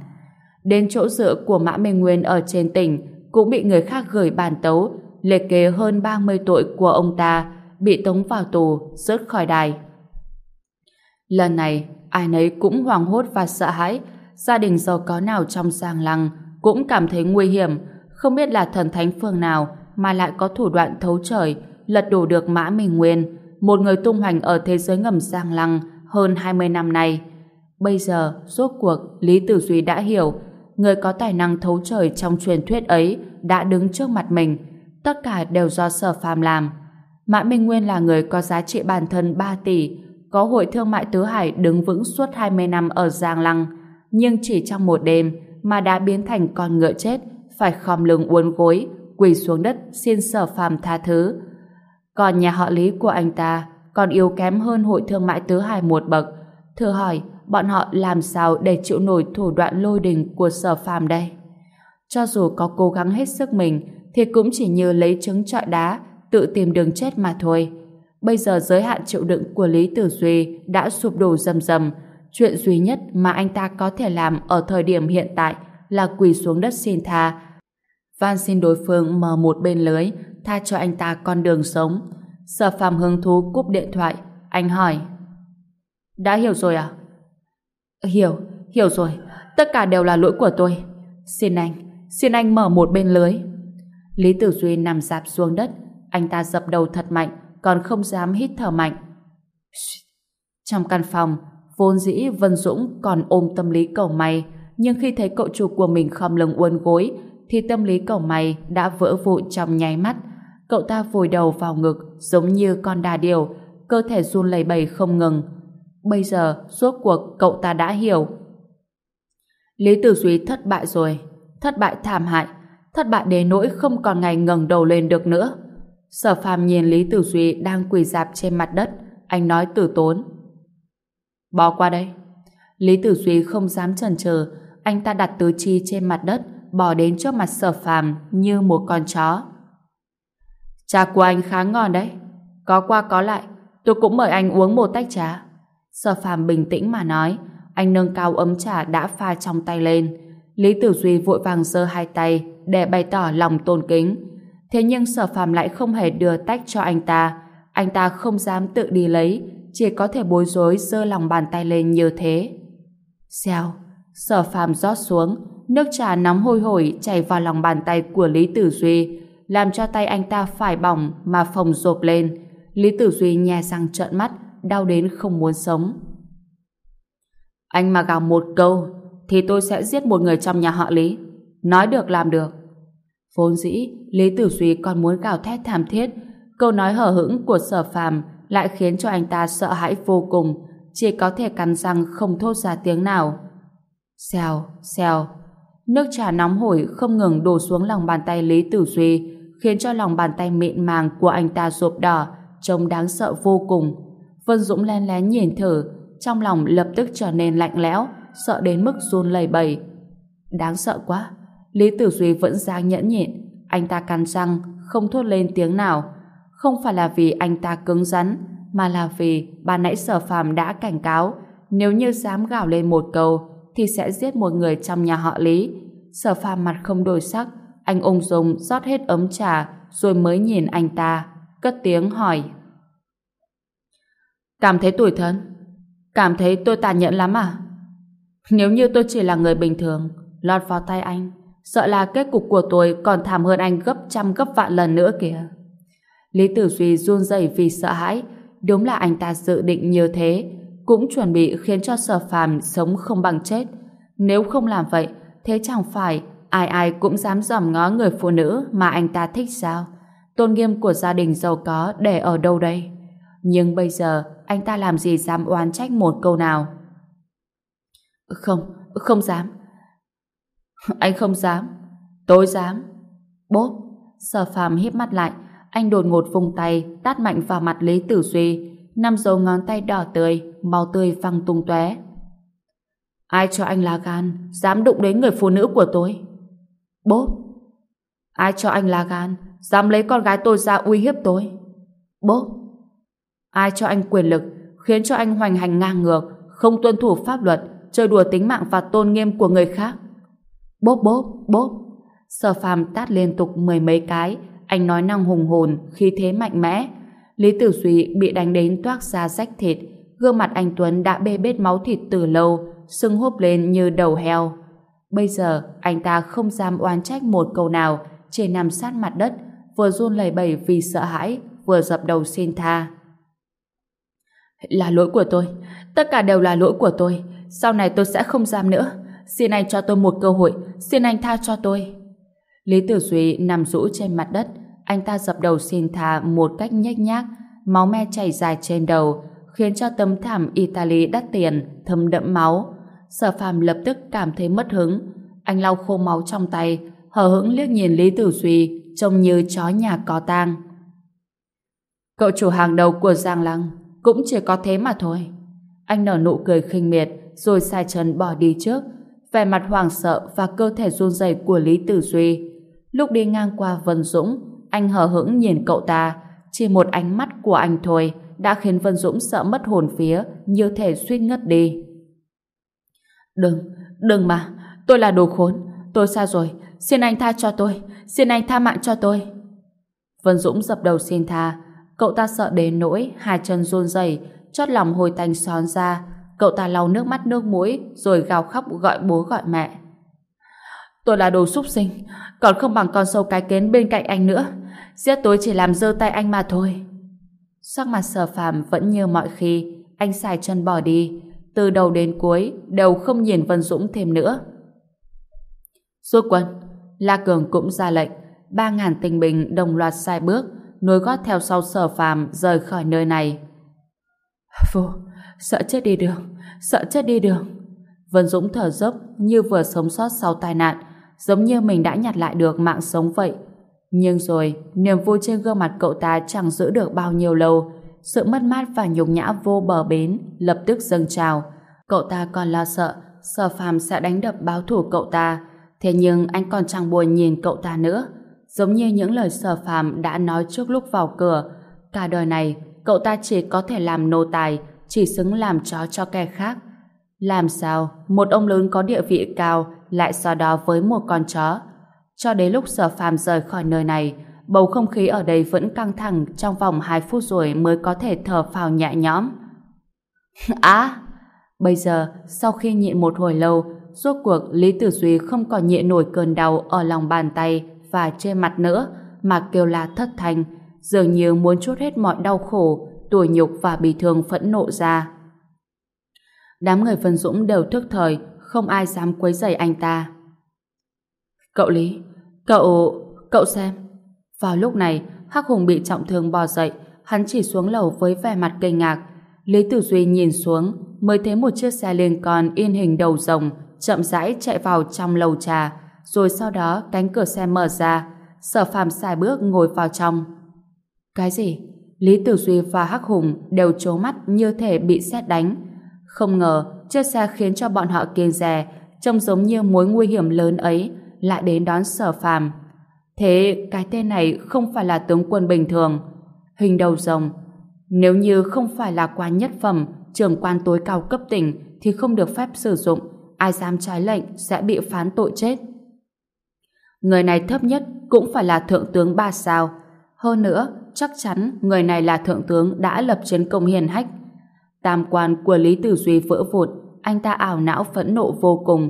Đến chỗ dựa của Mã Minh Nguyên ở trên tỉnh cũng bị người khác gửi bàn tấu liệt kê hơn 30 tội của ông ta bị tống vào tù, rớt khỏi đài. Lần này, ai nấy cũng hoảng hốt và sợ hãi, gia đình giàu có nào trong giang lăng cũng cảm thấy nguy hiểm, không biết là thần thánh phương nào mà lại có thủ đoạn thấu trời, lật đổ được Mã Minh Nguyên, một người tung hoành ở thế giới ngầm giang lăng hơn 20 năm nay. Bây giờ, rốt cuộc, Lý Tử Duy đã hiểu, người có tài năng thấu trời trong truyền thuyết ấy đã đứng trước mặt mình. Tất cả đều do sở phàm làm. Mã Minh Nguyên là người có giá trị bản thân 3 tỷ, có hội thương mại tứ hải đứng vững suốt 20 năm ở Giang Lăng, nhưng chỉ trong một đêm mà đã biến thành con ngựa chết, phải khom lưng uốn gối, quỳ xuống đất xin sở phàm tha thứ. Còn nhà họ Lý của anh ta còn yếu kém hơn hội thương mại tứ hải một bậc. Thử hỏi, bọn họ làm sao để chịu nổi thủ đoạn lôi đình của sở phàm đây? Cho dù có cố gắng hết sức mình, thì cũng chỉ như lấy trứng trọi đá, tự tìm đường chết mà thôi. Bây giờ giới hạn chịu đựng của Lý Tử Duy đã sụp đổ dầm dầm. Chuyện duy nhất mà anh ta có thể làm ở thời điểm hiện tại là quỳ xuống đất xin tha. Van xin đối phương mở một bên lưới, tha cho anh ta con đường sống. Sở phàm hứng thú cúp điện thoại. Anh hỏi. Đã hiểu rồi à? Hiểu, hiểu rồi. Tất cả đều là lỗi của tôi. Xin anh, xin anh mở một bên lưới. Lý Tử Duy nằm dạp xuống đất. Anh ta dập đầu thật mạnh, còn không dám hít thở mạnh. Trong căn phòng, vốn dĩ Vân Dũng còn ôm tâm lý cầu may, nhưng khi thấy cậu chủ của mình khom lưng uốn gối, thì tâm lý cầu may đã vỡ vụn trong nháy mắt. Cậu ta vùi đầu vào ngực giống như con đà điểu, cơ thể run lẩy bẩy không ngừng. Bây giờ, suốt cuộc cậu ta đã hiểu. Lý Tử Duy thất bại rồi, thất bại thảm hại, thất bại đến nỗi không còn ngày ngẩng đầu lên được nữa. Sở phàm nhìn Lý Tử Duy đang quỳ dạp trên mặt đất, anh nói tử tốn. Bỏ qua đây. Lý Tử Duy không dám chần chờ, anh ta đặt tứ chi trên mặt đất, bỏ đến trước mặt sở phàm như một con chó. Trà của anh khá ngon đấy. Có qua có lại, tôi cũng mời anh uống một tách trà. Sở phàm bình tĩnh mà nói, anh nâng cao ấm trà đã pha trong tay lên. Lý Tử Duy vội vàng giơ hai tay để bày tỏ lòng tôn kính. Thế nhưng sở phàm lại không hề đưa tách cho anh ta. Anh ta không dám tự đi lấy, chỉ có thể bối rối giơ lòng bàn tay lên như thế. Xèo, sở phàm rót xuống, nước trà nóng hôi hổi chảy vào lòng bàn tay của Lý Tử Duy, làm cho tay anh ta phải bỏng mà phồng rộp lên. Lý Tử Duy nhè răng trợn mắt, đau đến không muốn sống. Anh mà gào một câu, thì tôi sẽ giết một người trong nhà họ Lý. Nói được làm được. Vốn dĩ, Lý Tử Duy còn muốn gào thét thảm thiết, câu nói hở hững của sở phàm lại khiến cho anh ta sợ hãi vô cùng, chỉ có thể cắn răng không thốt ra tiếng nào. Xèo, xèo. Nước trà nóng hổi không ngừng đổ xuống lòng bàn tay Lý Tử Duy, khiến cho lòng bàn tay mịn màng của anh ta rộp đỏ, trông đáng sợ vô cùng. Vân Dũng len lén nhìn thử, trong lòng lập tức trở nên lạnh lẽo, sợ đến mức run lẩy bẩy. Đáng sợ quá, Lý Tử Duy vẫn dáng nhẫn nhịn, anh ta cắn răng, không thốt lên tiếng nào. Không phải là vì anh ta cứng rắn, mà là vì bà nãy sở phàm đã cảnh cáo, nếu như dám gào lên một câu, thì sẽ giết một người trong nhà họ Lý. Sở phàm mặt không đổi sắc, anh ung dung rót hết ấm trà, rồi mới nhìn anh ta, cất tiếng hỏi. Cảm thấy tủi thân? Cảm thấy tôi tàn nhẫn lắm à? Nếu như tôi chỉ là người bình thường, lọt vào tay anh, sợ là kết cục của tôi còn thảm hơn anh gấp trăm gấp vạn lần nữa kìa. Lý Tử Duy run rẩy vì sợ hãi, đúng là anh ta dự định như thế, cũng chuẩn bị khiến cho sở phàm sống không bằng chết. Nếu không làm vậy, thế chẳng phải ai ai cũng dám dòm ngó người phụ nữ mà anh ta thích sao? Tôn nghiêm của gia đình giàu có để ở đâu đây? Nhưng bây giờ, anh ta làm gì dám oán trách một câu nào? Không, không dám. Anh không dám. Tôi dám. Bốp. Sở phàm hiếp mắt lại. Anh đột ngột vùng tay, tát mạnh vào mặt Lý Tử Duy. Năm dấu ngón tay đỏ tươi, màu tươi văng tung tóe. Ai cho anh lá gan, dám đụng đến người phụ nữ của tôi? Bốp. Ai cho anh lá gan, dám lấy con gái tôi ra uy hiếp tôi? Bốp. Ai cho anh quyền lực, khiến cho anh hoành hành ngang ngược, không tuân thủ pháp luật, chơi đùa tính mạng và tôn nghiêm của người khác. Bốp bốp, bốp. Sở phàm tát liên tục mười mấy cái, anh nói năng hùng hồn, khí thế mạnh mẽ. Lý Tử Duy bị đánh đến toác ra rách thịt, gương mặt anh Tuấn đã bê bết máu thịt từ lâu, sưng húp lên như đầu heo. Bây giờ, anh ta không dám oán trách một câu nào, chỉ nằm sát mặt đất, vừa run lẩy bẩy vì sợ hãi, vừa dập đầu xin tha. Là lỗi của tôi, tất cả đều là lỗi của tôi, sau này tôi sẽ không dám nữa. Xin anh cho tôi một cơ hội, xin anh tha cho tôi. Lý Tử Duy nằm rũ trên mặt đất, anh ta dập đầu xin tha một cách nhếch nhác, máu me chảy dài trên đầu, khiến cho tấm thảm Italy đắt tiền, thấm đẫm máu. Sở phàm lập tức cảm thấy mất hứng. Anh lau khô máu trong tay, hờ hững liếc nhìn Lý Tử Duy, trông như chó nhà có tang. Cậu chủ hàng đầu của Giang Lăng cũng chỉ có thế mà thôi. Anh nở nụ cười khinh miệt, rồi sai chân bỏ đi trước, vẻ mặt hoảng sợ và cơ thể run rẩy của Lý Tử Duy. Lúc đi ngang qua Vân Dũng, anh hờ hững nhìn cậu ta, chỉ một ánh mắt của anh thôi đã khiến Vân Dũng sợ mất hồn phía, như thể suýt ngất đi. Đừng, đừng mà, tôi là đồ khốn, tôi xa rồi, xin anh tha cho tôi, xin anh tha mạng cho tôi. Vân Dũng dập đầu xin tha, cậu ta sợ đến nỗi hai chân run rẩy, chót lòng hồi tanh xón ra, cậu ta lau nước mắt nước mũi rồi gào khóc gọi bố gọi mẹ. Tôi là đồ súc sinh, còn không bằng con sâu cái kén bên cạnh anh nữa. Giết tôi chỉ làm dơ tay anh mà thôi. Sắc mặt sở phàm vẫn như mọi khi, anh xài chân bỏ đi, từ đầu đến cuối đều không nhìn Vân Dũng thêm nữa. Rút quân, La Cường cũng ra lệnh, ba ngàn tinh binh đồng loạt sai bước, nối gót theo sau sở phàm rời khỏi nơi này. Vô, sợ chết đi đường, sợ chết đi đường. Vân Dũng thở dốc như vừa sống sót sau tai nạn, giống như mình đã nhặt lại được mạng sống vậy. Nhưng rồi, niềm vui trên gương mặt cậu ta chẳng giữ được bao nhiêu lâu. Sự mất mát và nhục nhã vô bờ bến lập tức dâng trào. Cậu ta còn lo sợ, sở phàm sẽ đánh đập báo thủ cậu ta. Thế nhưng anh còn chẳng buồn nhìn cậu ta nữa. Giống như những lời sở phàm đã nói trước lúc vào cửa. Cả đời này, cậu ta chỉ có thể làm nô tài, chỉ xứng làm chó cho kẻ khác. Làm sao một ông lớn có địa vị cao lại so đó với một con chó? Cho đến lúc sở phàm rời khỏi nơi này, bầu không khí ở đây vẫn căng thẳng trong vòng 2 phút rồi mới có thể thở phào nhẹ nhõm. Á! bây giờ, sau khi nhịn một hồi lâu, rốt cuộc Lý Tử Duy không còn nhịn nổi cơn đau ở lòng bàn tay và trên mặt nữa, mà kêu la thất thanh, dường như muốn chút hết mọi đau khổ, tủi nhục và bị thương phẫn nộ ra. Đám người phân Dũng đều thức thời, không ai dám quấy rầy anh ta. Cậu Lý, cậu... cậu xem. Vào lúc này, Hắc Hùng bị trọng thương bò dậy, hắn chỉ xuống lầu với vẻ mặt kinh ngạc. Lý Tử Duy nhìn xuống, mới thấy một chiếc xe liên con in hình đầu rồng, chậm rãi chạy vào trong lầu trà, rồi sau đó cánh cửa xe mở ra, sở phàm xài bước ngồi vào trong. Cái gì? Lý Tử Duy và Hắc Hùng đều trố mắt như thể bị xét đánh. Không ngờ, chiếc xe khiến cho bọn họ kiêng rè, trông giống như mối nguy hiểm lớn ấy, lại đến đón sở phàm. Thế cái tên này không phải là tướng quân bình thường. Hình đầu rồng. Nếu như không phải là quan nhất phẩm, trưởng quan tối cao cấp tỉnh thì không được phép sử dụng. Ai dám trái lệnh sẽ bị phán tội chết. Người này thấp nhất cũng phải là thượng tướng ba sao. Hơn nữa, chắc chắn người này là thượng tướng đã lập chiến công hiền hách. Tam quan của Lý Tử Duy vỡ vụt, anh ta ảo não phẫn nộ vô cùng.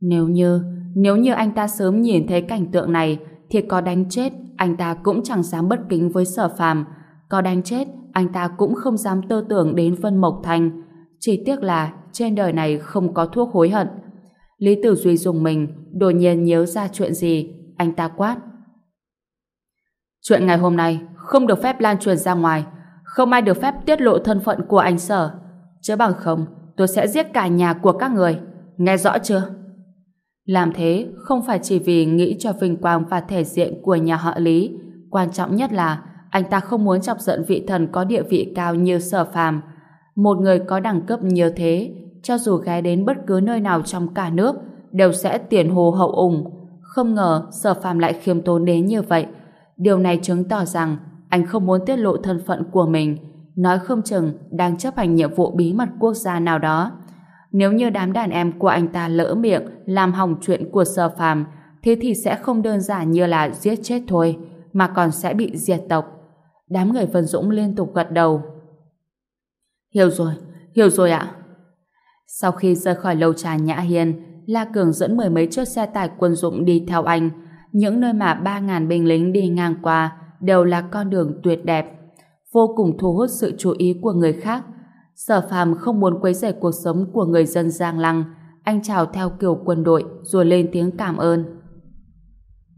Nếu như, nếu như anh ta sớm nhìn thấy cảnh tượng này, thì có đánh chết, anh ta cũng chẳng dám bất kính với sở phàm. Có đánh chết, anh ta cũng không dám tơ tưởng đến Vân Mộc Thành. Chỉ tiếc là trên đời này không có thuốc hối hận. Lý Tử Duy dùng mình, đột nhiên nhớ ra chuyện gì, anh ta quát. Chuyện ngày hôm nay không được phép lan truyền ra ngoài, không ai được phép tiết lộ thân phận của anh sở. Chứ bằng không, tôi sẽ giết cả nhà của các người. Nghe rõ chưa? Làm thế không phải chỉ vì nghĩ cho vinh quang và thể diện của nhà họ Lý. Quan trọng nhất là anh ta không muốn chọc giận vị thần có địa vị cao như sở phàm. Một người có đẳng cấp như thế, cho dù ghé đến bất cứ nơi nào trong cả nước, đều sẽ tiền hồ hậu ủng. Không ngờ sở phàm lại khiêm tốn đến như vậy. Điều này chứng tỏ rằng anh không muốn tiết lộ thân phận của mình, nói không chừng đang chấp hành nhiệm vụ bí mật quốc gia nào đó. Nếu như đám đàn em của anh ta lỡ miệng làm hỏng chuyện của sở phàm, thế thì sẽ không đơn giản như là giết chết thôi, mà còn sẽ bị diệt tộc. Đám người Vân Dũng liên tục gật đầu. Hiểu rồi, hiểu rồi ạ. Sau khi rời khỏi lầu trà Nhã Hiền, La Cường dẫn mười mấy chiếc xe tải quân dụng đi theo anh. Những nơi mà ba ngàn binh lính đi ngang qua đều là con đường tuyệt đẹp, vô cùng thu hút sự chú ý của người khác. Sở phàm không muốn quấy rầy cuộc sống của người dân Giang Lăng, anh chào theo kiểu quân đội rồi lên tiếng cảm ơn.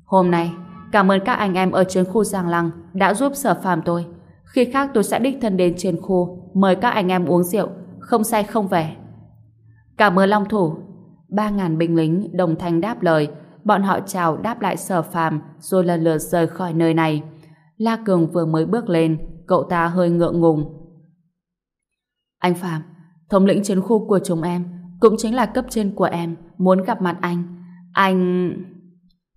Hôm nay, cảm ơn các anh em ở trên khu Giang Lăng đã giúp sở phàm tôi. Khi khác tôi sẽ đích thân đến trên khu, mời các anh em uống rượu, không say không về. Cảm ơn Long Thủ. Ba ngàn binh lính đồng thanh đáp lời, bọn họ chào đáp lại sở phàm rồi lần lượt rời khỏi nơi này. La Cường vừa mới bước lên, cậu ta hơi ngượng ngùng. Anh Phạm, thống lĩnh chiến khu của chúng em, cũng chính là cấp trên của em, muốn gặp mặt anh. Anh...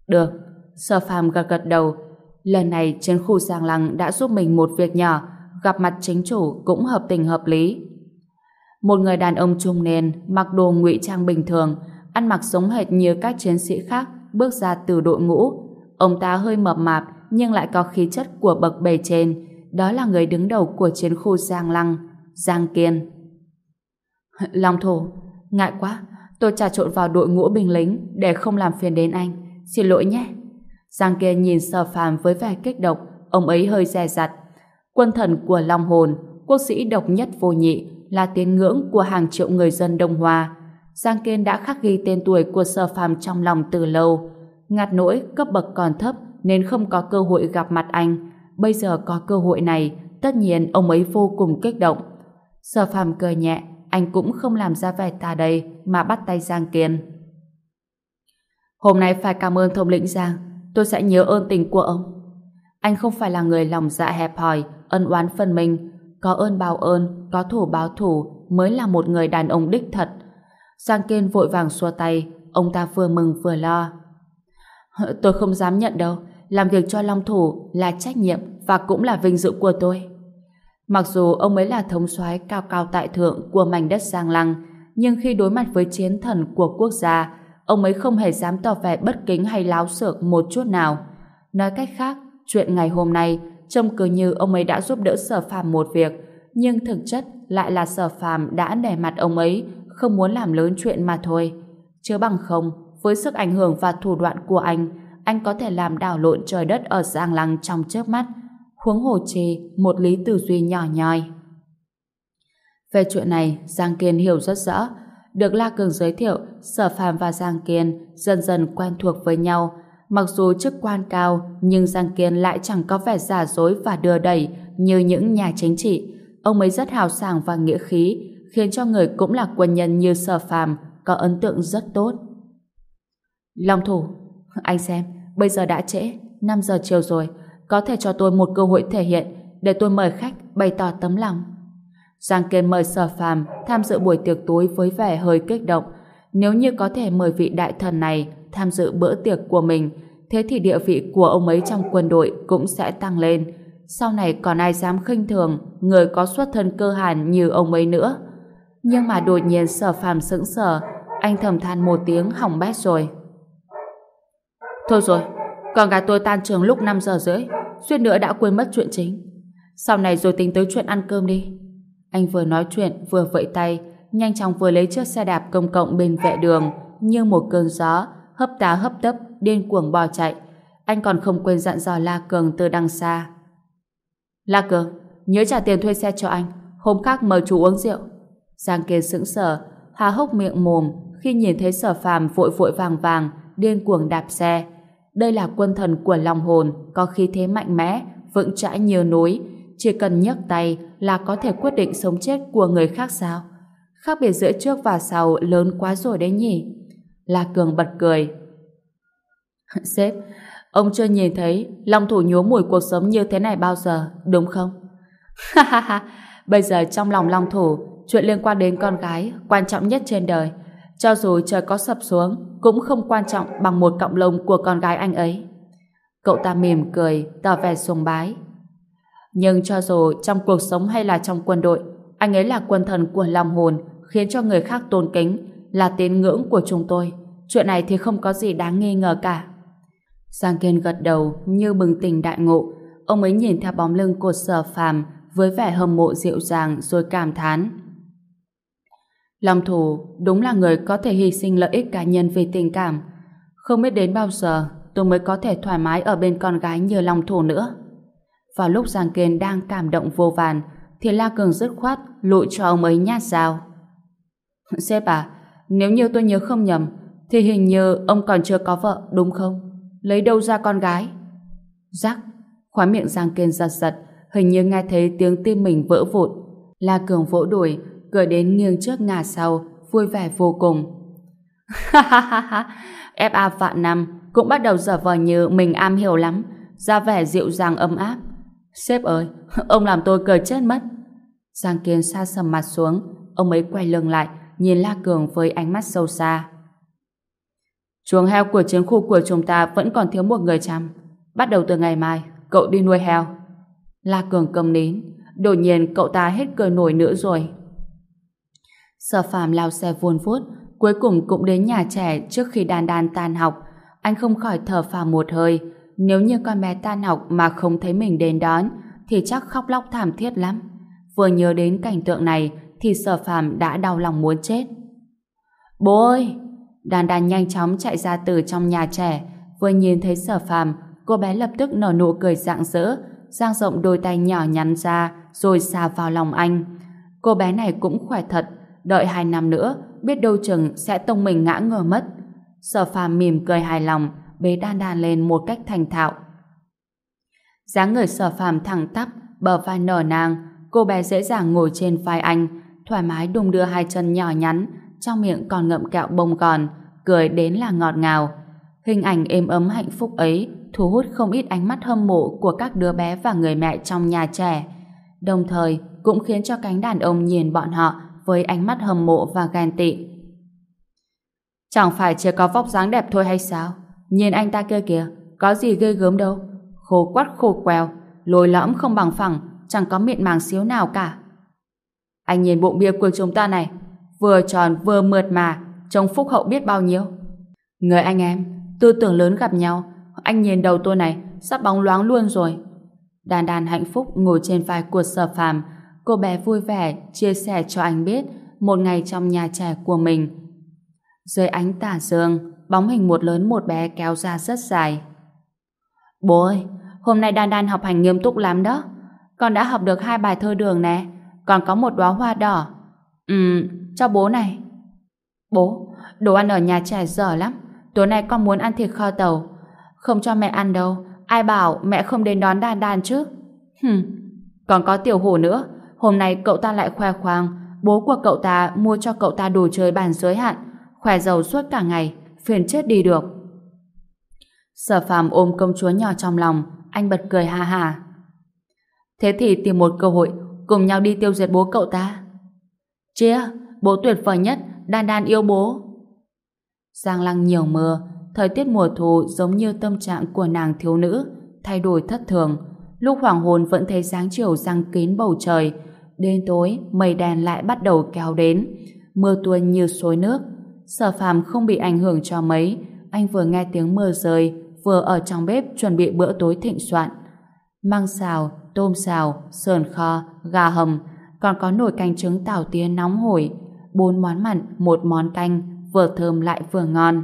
Được, Sở Phạm gật gật đầu. Lần này chiến khu Giang Lăng đã giúp mình một việc nhỏ, gặp mặt chính chủ cũng hợp tình hợp lý. Một người đàn ông trung niên, mặc đồ ngụy trang bình thường, ăn mặc giống hệt như các chiến sĩ khác, bước ra từ đội ngũ. Ông ta hơi mập mạp, nhưng lại có khí chất của bậc bề trên. Đó là người đứng đầu của chiến khu Giang Lăng, Giang Kiên. Long Thổ, ngại quá, tôi trà trộn vào đội ngũ binh lính để không làm phiền đến anh. Xin lỗi nhé. Giang Kiên nhìn sở phàm với vẻ kích động, ông ấy hơi dè dặt. Quân thần của Long Hồn, quốc sĩ độc nhất vô nhị, là tiếng ngưỡng của hàng triệu người dân Đông Hoa. Giang Kiên đã khắc ghi tên tuổi của sở phàm trong lòng từ lâu. Ngặt nỗi cấp bậc còn thấp nên không có cơ hội gặp mặt anh. Bây giờ có cơ hội này, tất nhiên ông ấy vô cùng kích động. Sở phàm cười nhẹ, anh cũng không làm ra vẻ ta đây mà bắt tay Giang Kiên. Hôm nay phải cảm ơn thông lĩnh Giang, tôi sẽ nhớ ơn tình của ông. Anh không phải là người lòng dạ hẹp hòi, ân oán phân minh, có ơn báo ơn, có thủ báo thủ mới là một người đàn ông đích thật. Giang Kiên vội vàng xua tay, ông ta vừa mừng vừa lo. Tôi không dám nhận đâu, làm việc cho Long Thủ là trách nhiệm và cũng là vinh dự của tôi. Mặc dù ông ấy là thống soái cao cao tại thượng của mảnh đất Giang Lăng, nhưng khi đối mặt với chiến thần của quốc gia, ông ấy không hề dám tỏ vẻ bất kính hay láo xược một chút nào. Nói cách khác, chuyện ngày hôm nay trông cứ như ông ấy đã giúp đỡ sở phàm một việc, nhưng thực chất lại là sở phàm đã nể mặt ông ấy, không muốn làm lớn chuyện mà thôi. Chứ bằng không, với sức ảnh hưởng và thủ đoạn của anh, anh có thể làm đảo lộn trời đất ở Giang Lăng trong chớp mắt, huống hồ chi một lý tư duy nhỏ nhoi. Về chuyện này, Giang Kiên hiểu rất rõ. Được La Cường giới thiệu, Sở Phạm và Giang Kiên dần dần quen thuộc với nhau. Mặc dù chức quan cao, nhưng Giang Kiên lại chẳng có vẻ giả dối và đưa đẩy như những nhà chính trị. Ông ấy rất hào sảng và nghĩa khí, khiến cho người cũng là quân nhân như Sở Phạm có ấn tượng rất tốt. Long thủ, anh xem, bây giờ đã trễ, 5 giờ chiều rồi, có thể cho tôi một cơ hội thể hiện để tôi mời khách bày tỏ tấm lòng. Giang Kiên mời Sở Phàm tham dự buổi tiệc tối với vẻ hơi kích động. Nếu như có thể mời vị đại thần này tham dự bữa tiệc của mình, thế thì địa vị của ông ấy trong quân đội cũng sẽ tăng lên. Sau này còn ai dám khinh thường người có xuất thân cơ hàn như ông ấy nữa. Nhưng mà đột nhiên Sở Phàm sững sờ, anh thầm than một tiếng hỏng bét rồi. Thôi rồi, con gái tôi tan trường lúc 5 giờ rưỡi, suýt nữa đã quên mất chuyện chính. Sau này rồi tính tới chuyện ăn cơm đi. Anh vừa nói chuyện vừa vẫy tay, nhanh chóng vừa lấy chiếc xe đạp công cộng bên vệ đường, như một cơn gió, hấp tá hấp tấp, điên cuồng bò chạy. Anh còn không quên dặn dò La Cường từ đằng xa. La Cường, nhớ trả tiền thuê xe cho anh, hôm khác mời chú uống rượu. Giang Kiên sững sờ, há hốc miệng mồm khi nhìn thấy sở phàm vội vội vàng vàng, điên cuồng đạp xe. Đây là quân thần của lòng hồn, có khí thế mạnh mẽ, vững chãi như núi, chỉ cần nhấc tay là có thể quyết định sống chết của người khác sao? Khác biệt giữa trước và sau lớn quá rồi đấy nhỉ? La Cường bật cười. Sếp, ông chưa nhìn thấy lòng Thủ nhố mùi cuộc sống như thế này bao giờ, đúng không? Ha ha ha, bây giờ trong lòng Long Thủ, chuyện liên quan đến con gái quan trọng nhất trên đời. Cho dù trời có sập xuống, cũng không quan trọng bằng một cọng lông của con gái anh ấy. Cậu ta mỉm cười, tỏ vẻ sùng bái. Nhưng cho dù trong cuộc sống hay là trong quân đội, anh ấy là quân thần của lòng hồn, khiến cho người khác tôn kính, là tín ngưỡng của chúng tôi. Chuyện này thì không có gì đáng nghi ngờ cả. Giang Kiên gật đầu như bừng tỉnh đại ngộ. Ông ấy nhìn theo bóng lưng của sở phàm với vẻ hâm mộ dịu dàng rồi cảm thán. Long thủ đúng là người có thể hy sinh lợi ích cá nhân vì tình cảm. Không biết đến bao giờ tôi mới có thể thoải mái ở bên con gái như Long thủ nữa. Vào lúc Giang Kiên đang cảm động vô vàn, thì La Cường dứt khoát lụi cho ông ấy nhát dao. Sếp à, nếu như tôi nhớ không nhầm, thì hình như ông còn chưa có vợ, đúng không? Lấy đâu ra con gái? Rắc, khóa miệng Giang Kiên giật giật, hình như nghe thấy tiếng tim mình vỡ vụn. La Cường vỗ đuổi, cười đến nghiêng trước ngả sau, vui vẻ vô cùng. Ha ha ha ha, FA vạn năm cũng bắt đầu dở vờ như mình am hiểu lắm, ra vẻ dịu dàng ấm áp. Sếp ơi, ông làm tôi cười chết mất. Giang Kiên xa sầm mặt xuống, ông ấy quay lưng lại, nhìn La Cường với ánh mắt sâu xa. Chuồng heo của chiến khu của chúng ta vẫn còn thiếu một người chăm. Bắt đầu từ ngày mai, cậu đi nuôi heo. La Cường cầm nín, đột nhiên cậu ta hết cười nổi nữa rồi. Sở phàm lao xe vuôn vút, cuối cùng cũng đến nhà trẻ trước khi đàn đàn tan học. Anh không khỏi thở phào một hơi, nếu như con bé tan học mà không thấy mình đến đón, thì chắc khóc lóc thảm thiết lắm. Vừa nhớ đến cảnh tượng này, thì sở phàm đã đau lòng muốn chết. Bố ơi! Đàn đàn nhanh chóng chạy ra từ trong nhà trẻ, vừa nhìn thấy sở phàm, cô bé lập tức nở nụ cười rạng rỡ, giang rộng đôi tay nhỏ nhắn ra, rồi xà vào lòng anh. Cô bé này cũng khỏe thật, đợi hai năm nữa, biết đâu chừng sẽ tông mình ngã ngờ mất. Sở phàm mỉm cười hài lòng, bế đan đan lên một cách thành thạo. dáng người sở phàm thẳng tắp, bờ vai nở nang, cô bé dễ dàng ngồi trên vai anh, thoải mái đung đưa hai chân nhỏ nhắn, trong miệng còn ngậm kẹo bông gòn, cười đến là ngọt ngào. Hình ảnh êm ấm hạnh phúc ấy thu hút không ít ánh mắt hâm mộ của các đứa bé và người mẹ trong nhà trẻ. Đồng thời cũng khiến cho cánh đàn ông nhìn bọn họ với ánh mắt hâm mộ và ghen tị. Chẳng phải chỉ có vóc dáng đẹp thôi hay sao? Nhìn anh ta kia kìa, có gì ghê gớm đâu. Khô quắt khô quèo, lồi lõm không bằng phẳng, chẳng có miệng màng xíu nào cả. Anh nhìn bụng bia của chúng ta này, vừa tròn vừa mượt mà, trông phúc hậu biết bao nhiêu. Người anh em, tư tưởng lớn gặp nhau, anh nhìn đầu tôi này, sắp bóng loáng luôn rồi. Đàn đàn hạnh phúc ngồi trên vai của sở phàm, cô bé vui vẻ chia sẻ cho anh biết một ngày trong nhà trẻ của mình. Dưới ánh tà dương, bóng hình một lớn một bé kéo ra rất dài. Bố ơi, hôm nay Đan Đan học hành nghiêm túc lắm đó. Con đã học được hai bài thơ đường nè, còn có một đóa hoa đỏ. Ừm, cho bố này. Bố, đồ ăn ở nhà trẻ dở lắm. Tối nay con muốn ăn thịt kho tàu. Không cho mẹ ăn đâu. Ai bảo mẹ không đến đón Đan Đan chứ? Hừm, còn có tiểu hổ nữa. Hôm nay cậu ta lại khoe khoang. Bố của cậu ta mua cho cậu ta đồ chơi bàn giới hạn. Khỏe giàu suốt cả ngày. Phiền chết đi được. Sở phàm ôm công chúa nhỏ trong lòng. Anh bật cười ha ha. Thế thì tìm một cơ hội cùng nhau đi tiêu diệt bố cậu ta. Chia, bố tuyệt vời nhất, đan đan yêu bố. Giang lăng nhiều mưa, thời tiết mùa thu giống như tâm trạng của nàng thiếu nữ, thay đổi thất thường. Lúc hoàng hôn vẫn thấy dáng chiều răng kín bầu trời, đến tối mây đèn lại bắt đầu kéo đến, mưa tuôn như suối nước. Sở phàm không bị ảnh hưởng cho mấy, anh vừa nghe tiếng mưa rơi, vừa ở trong bếp chuẩn bị bữa tối thịnh soạn. Măng xào, tôm xào, sườn kho, gà hầm, còn có nồi canh trứng tảo tía nóng hổi, bốn món mặn, một món canh, vừa thơm lại vừa ngon.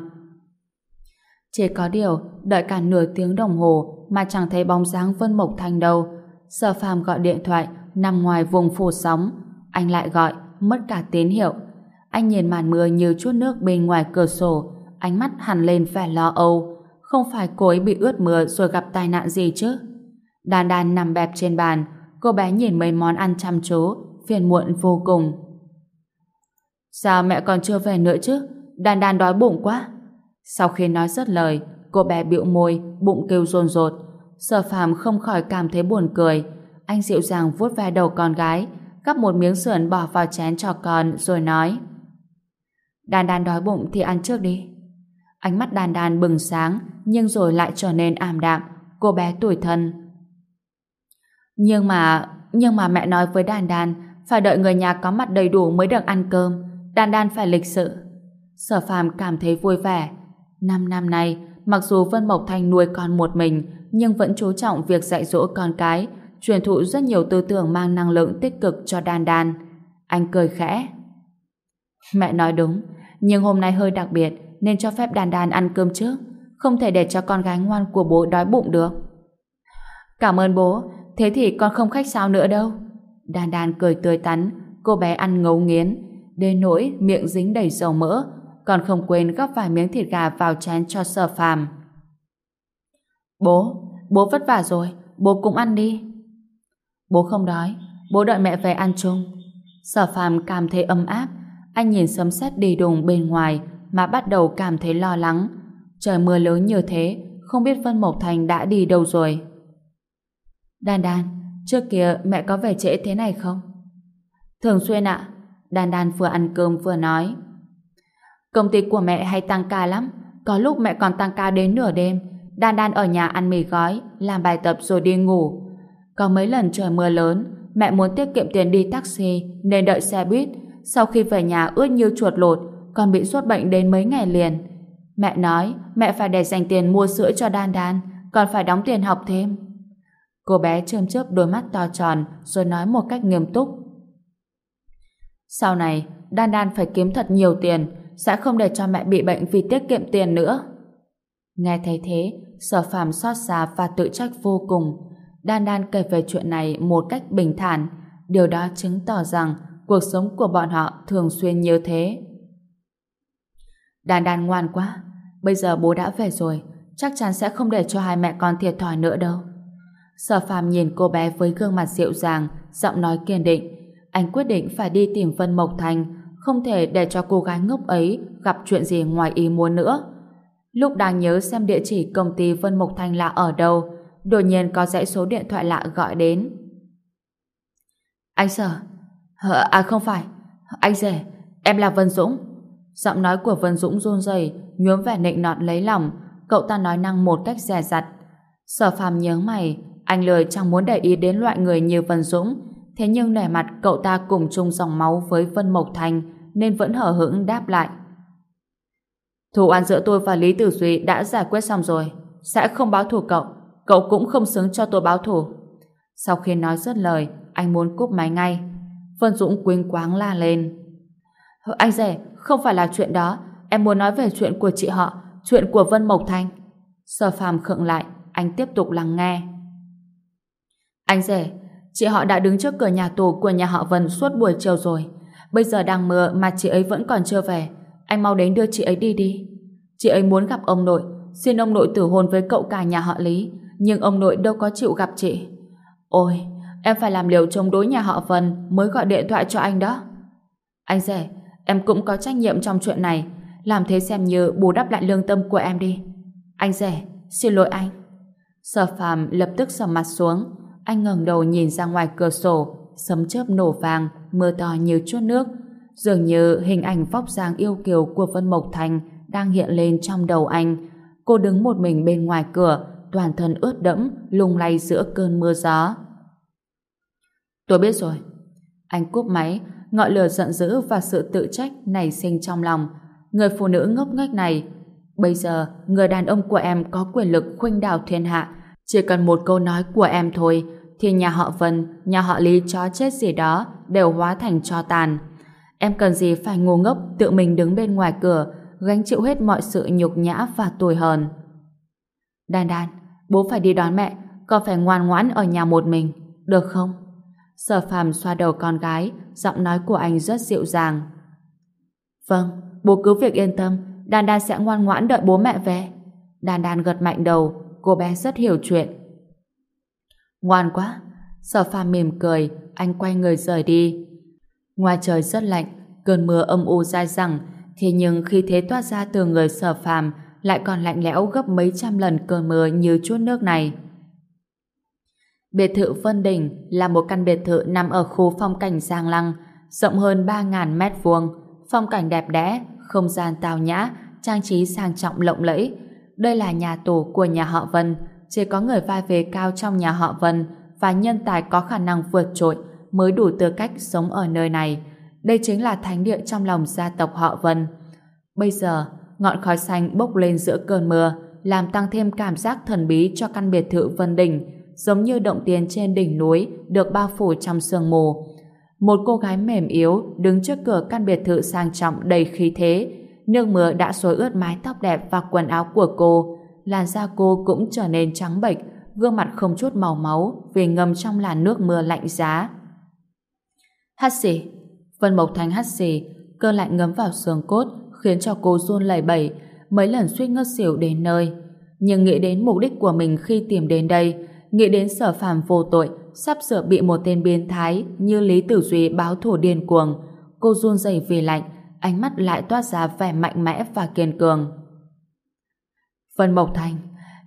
Chỉ có điều, đợi cả nửa tiếng đồng hồ mà chẳng thấy bóng dáng Vân Mộc Thanh đâu. Sở phàm gọi điện thoại, nằm ngoài vùng phủ sóng. Anh lại gọi, mất cả tín hiệu. Anh nhìn màn mưa như chút nước bên ngoài cửa sổ, ánh mắt hằn lên vẻ lo âu. Không phải cô ấy bị ướt mưa rồi gặp tai nạn gì chứ? Đan đan nằm bẹp trên bàn, cô bé nhìn mấy món ăn chăm chú, phiền muộn vô cùng. Sao mẹ còn chưa về nữa chứ? Đan đan đói bụng quá. Sau khi nói rất lời, cô bé bĩu môi, bụng kêu rồn rột. Sở phàm không khỏi cảm thấy buồn cười. Anh dịu dàng vuốt ve đầu con gái, gắp một miếng sườn bỏ vào chén cho con, rồi nói. "đàn đàn đói bụng thì ăn trước đi. Ánh mắt đàn đàn bừng sáng, nhưng rồi lại trở nên ảm đạm. Cô bé tuổi thân. Nhưng mà, nhưng mà mẹ nói với đàn đàn phải đợi người nhà có mặt đầy đủ mới được ăn cơm. đàn đàn phải lịch sự. Sở phàm cảm thấy vui vẻ. Năm năm nay, mặc dù Vân Mộc Thanh nuôi con một mình, nhưng vẫn chú trọng việc dạy dỗ con cái, truyền thụ rất nhiều tư tưởng mang năng lượng tích cực cho đan đan. Anh cười khẽ. Mẹ nói đúng, nhưng hôm nay hơi đặc biệt, nên cho phép đan đan ăn cơm trước. Không thể để cho con gái ngoan của bố đói bụng được. Cảm ơn bố, thế thì con không khách sao nữa đâu. Đan đan cười tươi tắn, cô bé ăn ngấu nghiến, đến nỗi miệng dính đầy dầu mỡ, còn không quên gắp vài miếng thịt gà vào chén cho sở phàm. Bố, bố vất vả rồi, bố cũng ăn đi. Bố không đói, bố đợi mẹ về ăn chung. Sở phàm cảm thấy ấm áp, anh nhìn sấm sét đi đùng bên ngoài mà bắt đầu cảm thấy lo lắng. Trời mưa lớn như thế, không biết Vân Mộc Thành đã đi đâu rồi. Đan Đan, trước kia mẹ có về trễ thế này không? Thường xuyên ạ. Đan Đan vừa ăn cơm vừa nói. Công ty của mẹ hay tăng ca lắm. Có lúc mẹ còn tăng ca đến nửa đêm. Đan Đan ở nhà ăn mì gói, làm bài tập rồi đi ngủ. Có mấy lần trời mưa lớn, mẹ muốn tiết kiệm tiền đi taxi nên đợi xe buýt. Sau khi về nhà ướt như chuột lột, còn bị sốt bệnh đến mấy ngày liền. Mẹ nói mẹ phải để dành tiền mua sữa cho Đan Đan, còn phải đóng tiền học thêm. Cô bé chơm chớp đôi mắt to tròn rồi nói một cách nghiêm túc. Sau này, Đan Đan phải kiếm thật nhiều tiền, sẽ không để cho mẹ bị bệnh vì tiết kiệm tiền nữa. Nghe thấy thế, sở phàm xót xa và tự trách vô cùng. Đan Đan kể về chuyện này một cách bình thản. Điều đó chứng tỏ rằng cuộc sống của bọn họ thường xuyên như thế. Đan Đan ngoan quá. Bây giờ bố đã về rồi, chắc chắn sẽ không để cho hai mẹ con thiệt thòi nữa đâu. Sở phàm nhìn cô bé với gương mặt dịu dàng, giọng nói kiên định. Anh quyết định phải đi tìm Vân Mộc Thành, không thể để cho cô gái ngốc ấy gặp chuyện gì ngoài ý muốn nữa. Lúc đang nhớ xem địa chỉ công ty Vân Mộc Thành là ở đâu, đột nhiên có dãy số điện thoại lạ gọi đến. Anh Sở, à không phải, anh rể, em là Vân Dũng. Giọng nói của Vân Dũng run rẩy, nhuốm vẻ nịnh nọt lấy lòng, cậu ta nói năng một cách dè dặt. Sở phàm nhớ mày, Anh lời chẳng muốn để ý đến loại người như Vân Dũng, thế nhưng nể mặt cậu ta cùng chung dòng máu với Vân Mộc Thành nên vẫn hở hững đáp lại. Thủ án giữa tôi và Lý Tử Duy đã giải quyết xong rồi, sẽ không báo thù cậu, cậu cũng không xứng cho tôi báo thù. Sau khi nói dứt lời, anh muốn cúp máy ngay. Vân Dũng quỳnh quáng la lên. Anh rể, không phải là chuyện đó, em muốn nói về chuyện của chị họ, chuyện của Vân Mộc Thanh. Sở phàm khựng lại, anh tiếp tục lắng nghe. Anh rể, chị họ đã đứng trước cửa nhà tù của nhà họ Vân suốt buổi chiều rồi. Bây giờ đang mưa mà chị ấy vẫn còn chưa về. Anh mau đến đưa chị ấy đi đi. Chị ấy muốn gặp ông nội, xin ông nội tử hôn với cậu cả nhà họ Lý, nhưng ông nội đâu có chịu gặp chị. Ôi, em phải làm liều chống đối nhà họ Vân mới gọi điện thoại cho anh đó. Anh rể, em cũng có trách nhiệm trong chuyện này, làm thế xem như bù đắp lại lương tâm của em đi. Anh rể, xin lỗi anh. Sở phàm lập tức sầm mặt xuống, anh ngẩng đầu nhìn ra ngoài cửa sổ, sấm chớp nổ vàng, mưa to như chút nước. Dường như hình ảnh vóc dáng yêu kiều của Vân Mộc Thành đang hiện lên trong đầu anh. Cô đứng một mình bên ngoài cửa, toàn thân ướt đẫm, lung lay giữa cơn mưa gió. Tôi biết rồi. Anh cúp máy, ngọn lửa giận dữ và sự tự trách nảy sinh trong lòng. Người phụ nữ ngốc nghếch này, bây giờ người đàn ông của em có quyền lực khuynh đảo thiên hạ, chỉ cần một câu nói của em thôi, thì nhà họ Vân, nhà họ Lý chó chết gì đó đều hóa thành cho tàn. Em cần gì phải ngu ngốc tự mình đứng bên ngoài cửa, gánh chịu hết mọi sự nhục nhã và tồi hờn. Đan đan, bố phải đi đón mẹ, con phải ngoan ngoãn ở nhà một mình, được không? Sở phàm xoa đầu con gái, giọng nói của anh rất dịu dàng. Vâng, bố cứ việc yên tâm, Đan Đan sẽ ngoan ngoãn đợi bố mẹ về. Đan Đan gật mạnh đầu, cô bé rất hiểu chuyện. Ngoan quá, sở phàm mỉm cười, anh quay người rời đi. Ngoài trời rất lạnh, cơn mưa âm u dai dẳng, thế nhưng khi thế toát ra từ người sở phàm lại còn lạnh lẽo gấp mấy trăm lần cơn mưa như chút nước này. Biệt thự Vân Đình là một căn biệt thự nằm ở khu phong cảnh Giang Lăng, rộng hơn 3.000 mét vuông, phong cảnh đẹp đẽ, không gian tao nhã, trang trí sang trọng lộng lẫy. Đây là nhà tù của nhà họ Vân, chỉ có người vai vế cao trong nhà họ Vân và nhân tài có khả năng vượt trội mới đủ tư cách sống ở nơi này. Đây chính là thánh địa trong lòng gia tộc họ Vân. Bây giờ, ngọn khói xanh bốc lên giữa cơn mưa, làm tăng thêm cảm giác thần bí cho căn biệt thự Vân Đình, giống như động tiền trên đỉnh núi được bao phủ trong sương mù. Một cô gái mềm yếu đứng trước cửa căn biệt thự sang trọng đầy khí thế. Nước mưa đã xối ướt mái tóc đẹp và quần áo của cô. Làn da cô cũng trở nên trắng bệch, gương mặt không chút màu máu vì ngâm trong làn nước mưa lạnh giá. Hắt xì. Vân Mộc Thành hắt xì, cơn lạnh ngấm vào xương cốt khiến cho cô run lẩy bẩy, mấy lần suýt ngất xỉu đến nơi. Nhưng nghĩ đến mục đích của mình khi tìm đến đây, nghĩ đến sở phàm vô tội, sắp sửa bị một tên biến thái như Lý Tử Duy báo thù điên cuồng. Cô run rẩy vì lạnh, ánh mắt lại toát ra vẻ mạnh mẽ và kiên cường. Vân Mộc Thành,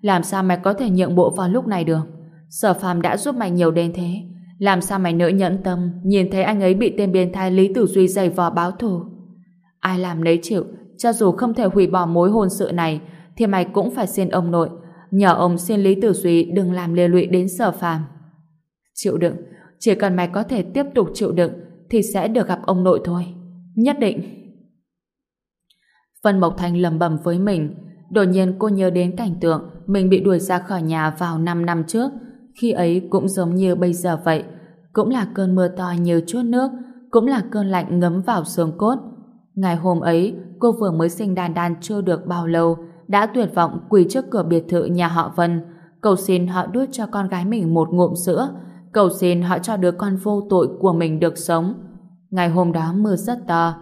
làm sao mày có thể nhượng bộ vào lúc này được? Sở phàm đã giúp mày nhiều đến thế. Làm sao mày nỡ nhẫn tâm nhìn thấy anh ấy bị tên biến thái Lý Tử Duy giày vò báo thù? Ai làm nấy chịu, cho dù không thể hủy bỏ mối hôn sự này, thì mày cũng phải xin ông nội, nhờ ông xin Lý Tử Duy đừng làm lê lụy đến sở phàm. Chịu đựng, chỉ cần mày có thể tiếp tục chịu đựng, thì sẽ được gặp ông nội thôi. Nhất định. Vân Mộc Thành lầm bầm với mình, đột nhiên cô nhớ đến cảnh tượng mình bị đuổi ra khỏi nhà vào 5 năm trước, khi ấy cũng giống như bây giờ vậy, cũng là cơn mưa to như chút nước, cũng là cơn lạnh ngấm vào xương cốt. Ngày hôm ấy, cô vừa mới sinh đàn đàn chưa được bao lâu, đã tuyệt vọng quỳ trước cửa biệt thự nhà họ Vân, cầu xin họ đút cho con gái mình một ngụm sữa, cầu xin họ cho đứa con vô tội của mình được sống. Ngày hôm đó mưa rất to,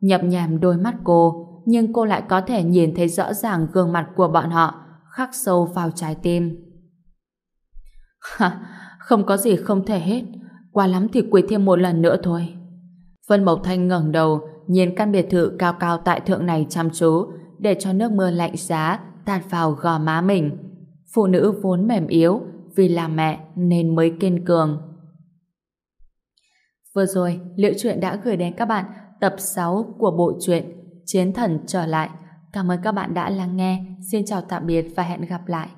nhập nhèm đôi mắt cô, nhưng cô lại có thể nhìn thấy rõ ràng gương mặt của bọn họ, khắc sâu vào trái tim. Ha, không có gì không thể hết, qua lắm thì quỳ thêm một lần nữa thôi. Vân Mộc Thanh ngẩng đầu, nhìn căn biệt thự cao cao tại thượng này chăm chú, để cho nước mưa lạnh giá tạt vào gò má mình. Phụ nữ vốn mềm yếu, vì là mẹ nên mới kiên cường. Vừa rồi, Liệu Chuyện đã gửi đến các bạn tập 6 của bộ truyện Chiến Thần Trở Lại. Cảm ơn các bạn đã lắng nghe. Xin chào tạm biệt và hẹn gặp lại.